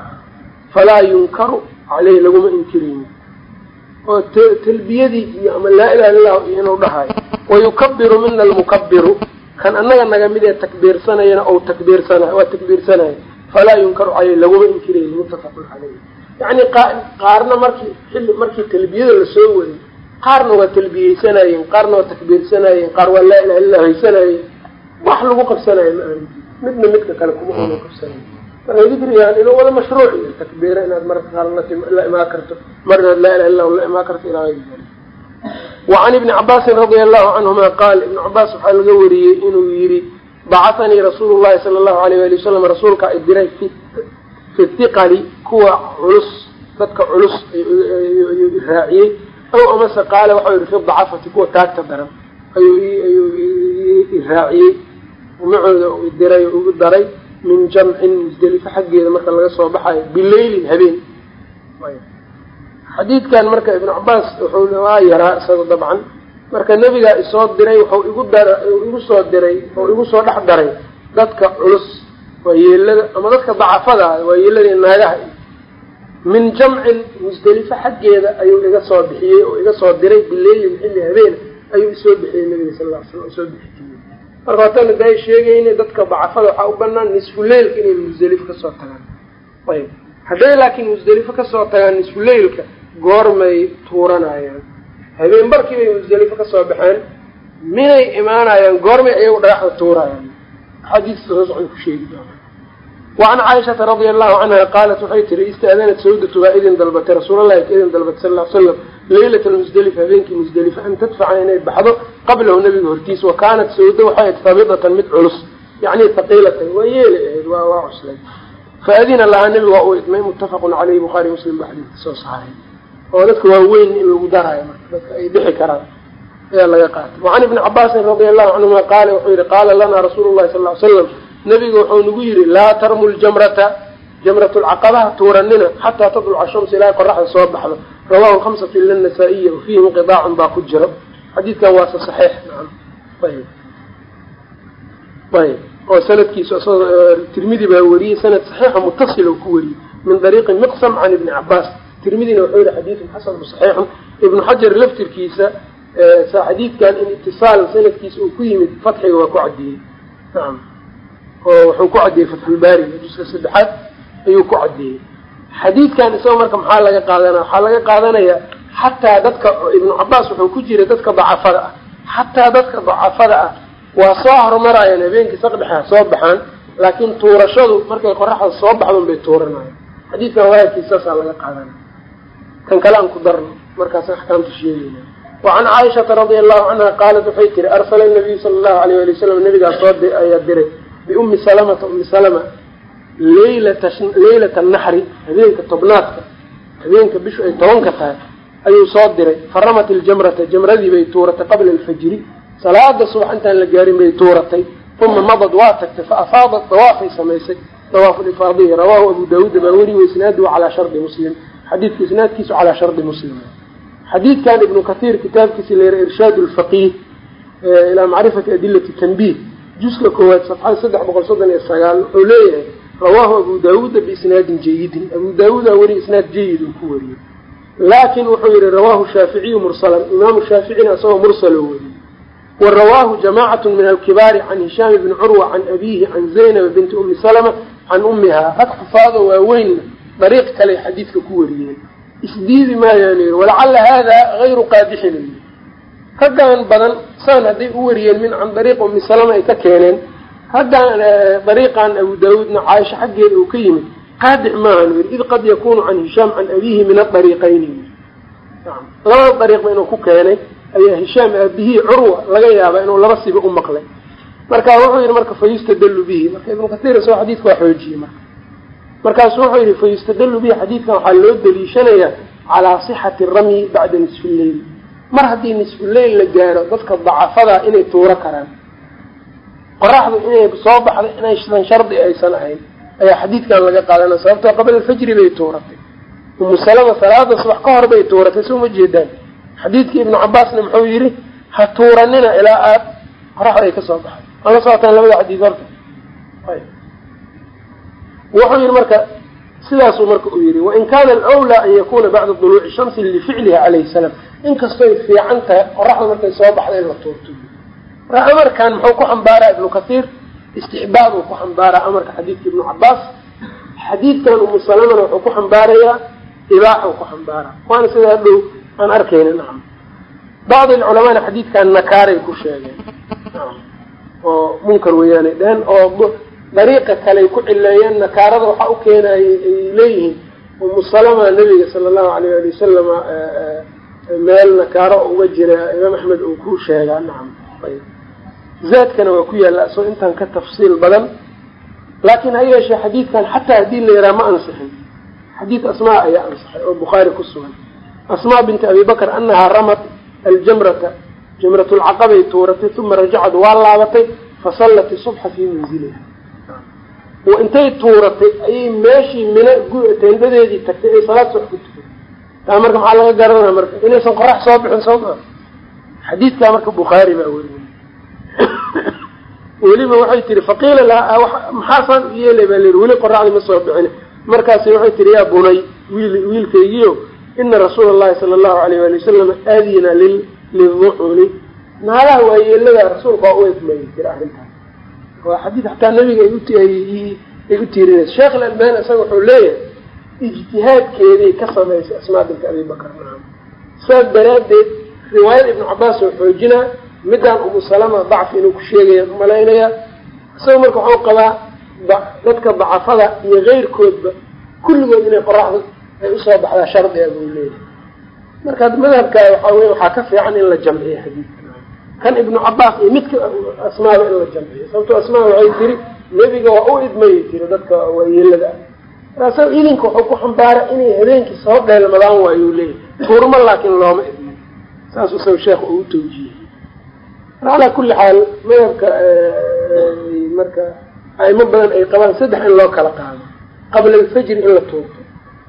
falaa yunkaru caleyhi laguma inkirayni oo talbiyadii iyo ama laa ilaha illa lahu iyo inuu dhahayo wayukabiru mina almukabiru kan annaga naga mid ee takbiirsanayana ou takbiirsanayo waa takbiirsanaya falaa yunkaru caleyhi laguma inkirayni muttafaqun caleyh yacni qaarna markii xilli markii talbiyada la soo waday qaarna waa talbiyeysanayeen qaarna waa takbiirsanayeen qaar waa laa ilaha illa haysanayeen wax lagu qabsanayo ma ahan midna midka kale kuma una qabsanayo marka dikrigan inuu wada mashruuc iyo takbiira inaad marka qaar la imaan karto mar inaad laa ilaha illa la imaan karto ilaa wacan ibni cabaasin radia allahu canhuma qaal ibnu cabaas waxaa laga wariyey inuu yihi bacahanii rasuulu llahi sala allahu alayh ali wasalam rasuulka ay diray fi thiqali kuwa culus dadka culus ayuu raaciyey. Aw amase qaala waxau yihi fi dacafati kuwa taagta daran. Ayuu ayuu iraaciyey macooda u diray o ugu daray min jamcin musdelifo xaggeeda marka laga soo baxayo bileylin habeen. Xadiidkan marka ibnu cabaas wuxuu waa yaraa isaga dabcan. Marka nebigaa isoo diray wuxuu igu igu soo diray wuxuu igu soo dhex daray dadka culus waa yeelada ama dadka dacafada waa yeelada naagaha. Min jamcin musdelifo xaggeeda ayuu iga soo bixiyey oo iga soo diray bileylin xilli habeen ayuu isoo bixiyey nabiga sal ll ly slam isoo bixiyey marka watana daa sheegayna dadka dacafada waxaa u banaan nisfu leylka inay musdelifo ka soo tagaan. Ayb. Hadday laakiin musdelifo ka soo tagaan nisfu leylka goormay tuuranayaan. Habeen barkii bay musdelifo ka soo baxeen minay imaanayaan goormay ayagu dhagaxda tuurayaan. Axaadiista soo socda ku sheegi doona wacan caaishata radia allahu canha qaalat waxay tiri istaadanat sawdatu waa idin dalbatay ka idin dalbatay sal slam leylat almusdelifa habeenkii musdelifa an tadfaca inay baxdo qablahu nabiga hortiisa wa kaanat sawda waxay ahayd habidatan mid culus yacni haqiilatan waa yeeli ahayd waa waa cuslay faadina lahaa nebigu waa uu idmay muttafaqun caleyhi bukhaari muslim ba xadiidka soo saaray oo dadka waaweyn in lagu daraayo marka dadka ay bixi karaan ayaa laga qaatay wacan ibni cabaasin radia allahu canhuma qaala wuxuu yihi qaala lanaa rasuulu llahi sal l slam nabigu wuxuu nagu yihi laa tarmu ljamrata jamrat lcaqabaha tuuranina xataa tatluca shamsu ilaa qoraxda soo baxdo. Rawahu lhamsatu ila nasaa-iya wafiihi inqidaacun baa ku jiro. Xadiidkan waase saxiix ayb ayb oo sanadkiisu tirmidi baa wariyey sanad saxiixa mutasila ku wariyey min dariiqi miqsam can ibni cabaas tirmidina wuxuu yihi xadiidun xasanu saxiixun. Ibnu xajar laftirkiisa xadiidkan in itisaal sanadkiisa uu ku yimid fatxiga waa ku cadiyey naam oo wuxuu ku cadiyey fatxulbaariga juska saddexaad ayuu ku cadiyey xadiidkan isaga marka maxaa laga qaadanaya? Waxaa laga qaadanayaa xataa dadka ibnu cabaas wuxuu ku jiray dadka dacafada ah. Xataa dadka dacafada ah waa soo horumarayaan habeenkii saqdhexa soo baxaan laakiin tuurashadu markay qoraxda soo baxdun bay tuuranayaan. Xadiidkan waayadkiis saasaa laga qaadanaya. Kan kale aan ku darno markaas axkaamta sheegayna wacan caaishata radia allahu canha qaalat waxay tiri arsala nabiyu sala allahu alayh ali wasalam nabigaa soo ayaa diray biummi salamata ummi salama leylata leylata naxri habeenka tobnaadka habeenka bishu ay tobanka tahay ayuu soo diray faramat iljamrata jamradii bay tuuratay qabla alfajri salaada subax intaan la gaarin bay tuuratay uma madad waa tagtay fa afaadat dawaafay samaysay dawaafu lifaadihi rawaahu abu daawuuda baa weri waisnaaduhu calaa shardi muslim xadiidka isnaadkiisu calaa shardi muslim xadiidkan ibnu kathiir kitaabkiisa la yara irshaad lfaqiih ilaa macrifati adilati tanbiih juska koowaad safxada saddex boqol soddon iyo sagaal wuxuu leeyahay rawaahu abu daawuuda biisnaadin jayidin abu daawuuda weri isnaad jayid uu ku wariyey. Laakin wuxuu yihi rawaahu shaaficiyu mursalan. Imaamu shaaficina isagoo mursalo weriyey wa rawaahu jamaacatu min alkibaari can hishaam bni curwa can abiihi can zaynaba binti umi salama can ummihaa rag xufaado waaweynna dariiq kale xadiidka ku wariyeen. Isdiidi maayaan yii walacala hada hayru qaadixin raggan badan saan hadday u wariyeen min can dariiq umi salama ay ka keeneen. Raggan dariiqan abu daawuudna caaisha xaggeeda uu ka yimid qaadix maahan yii id qad yakunu can hishaam can abiihi min adariiqayni labada dariiqba inuu ku keenay. Ayaa hishaam aabihii curwa laga yaabaa inuu laba siba u maqlay. Marka wuxuu yihi marka fayustadalu bihi. Marka ibnu kasiir isagoo xadiidka waa xoojiyey marka. Markaasu wuxuu yihi fayustadalu bihi xadiidkan waxaa loo daliishanayaa calaa sixati ramyi bacda nisfi lleyl mar haddii nisfuleyl la gaaro dadka dacafada inay tuuro karaan. Qoraxdu inay soo baxday inaysan shardi aysan ahayn ayaa xadiidkan laga qaadana sababtoo qabla alfajri bay tuuratay. Umu salama salaada subax ka hor bay tuuratay soo ma jeedaan. Xadiidkii ibnu cabaasna muxuu yihi ha tuuranina ilaa aad qoraxda ay ka soo baxday aan la socotaan labada xadiid horta. Wuxuu yihi marka sidaasuu marka uu yihi wain kana alwlaa an yakuna bacda duluuci shamsi lificliha calayhi salaam. Inkastoy fiican tahay qoraxda markay soo baxda in la tuurto. Marka amarkan muxuu ku xambaaraa ibnu kathiir? Istixbaab uu ku xambaaraa amarka xadiidka ibnu cabaas xadiidkan umu salamana wuxuu ku xambaarayaa ibaaxuu ku xambaaraa waana sidaa dhow aan arkayna nacam bacd alculamaana xadiidkan nakaaray ku sheegeen oo munkar weyaanay dhehen oo dariiqa kaley ku cileeyeen nakaarada waxaa u keenaya ay leeyihiin. Umu salama nabiga sala allahu alayh ali wasalama meel nakaaro uga jira imaam axmed uu ku sheegaa nacam zaadkana waa ku yaalla isoo intaan ka tafsiil badan. Laakiin ha yeeshee xadiidkan xataa haddii la yaraa ma ansixin. Xadiid asmaa ayaa ansixay oo bukhaari ku sugan. Asmaa binti abi bakr anahaa ramat aljamrata jamrat lcaqabay tuuratay uma rajacad waa laabatay fasallat isubxa fii manziliha oo intay tuuratay ayay meeshii mina tendadeedii tagtay ay salaad subax ku tukatay taa marka maxaa laga garanaya marka inaysan qorax soo bixin soo maa xadiidkaa marka bukhaari baa weriyey weliba waxay tihi faqiila laha maxaasaan u yeelay? baa layii weli qoraxdii ma soo bixin. Markaasi waxay tihi yaa bunay wiil wiilkaygiio ina rasuula allahi sala allahu alayh wali wasalam aadina lil liducuni naalaha waayeelada rasuulka waa u idmayay tiri arrintaas waa xadiid xataa nabiga ay u tiirinaysa sheekh alalbani isaga wuxuu leeyahay ijtihaadkeeday ka samaysay asmaa binta abi bakr naam saas daraaddeed riwaayada ibnu cabaas oo xoojinaa midaan umu salama dacfi inuu ku sheegaya malaynayaa isaga marka waxuu qabaa dadka dacafada iyo keyrkoodba kulligood inay qoraxda ay u soo baxdaa shardi a buu leeyahay. Marka madhabkaa waxaa wey waxaa ka fiican in la jamciyo xadiidka kan ibnu cabaas iyo midka asmaaba in la jamciyo. Sababtoo asmaa waxay tiri nebiga waa u idmayay tiri dadka waayeelada ah markaasa idinka wuxuu ku xambaara inay habeenkii soo dheelmadaan waayuu leeyahay. Tuurma laakiin looma idmin. Saasuu isaga sheekh uu utawjiyey calaa kulli xaal madhabka marka aimo badan ay qabaan saddex in loo kala qaado. Qabla alfajri in la tuurto.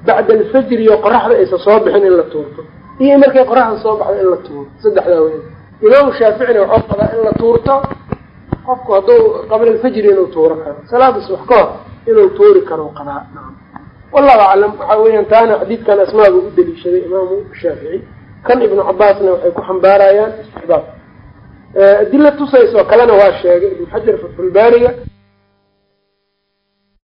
Bacda alfajri iyo qoraxda aysan soo bixin in la tuurto. Iyo markay qoraxda soo baxda in la tuurto. Saddexdaa weyn imaamu shaaficina waxuu qabaa in la tuurto qofku hadduu qabla alfajri inuu tuuro karo. Salaada subax ka hor inuu tuuri karo qabaa wallahu aclam waxaa weeyaan taana xadiidkan asmaaba u daliishaday imaamu shaafici. Kan ibnu cabaasna waxay ku xambaarayaan istixbaab. Adila tusaysoo kalena waa sheegay ibnu xajar fatxulbaariga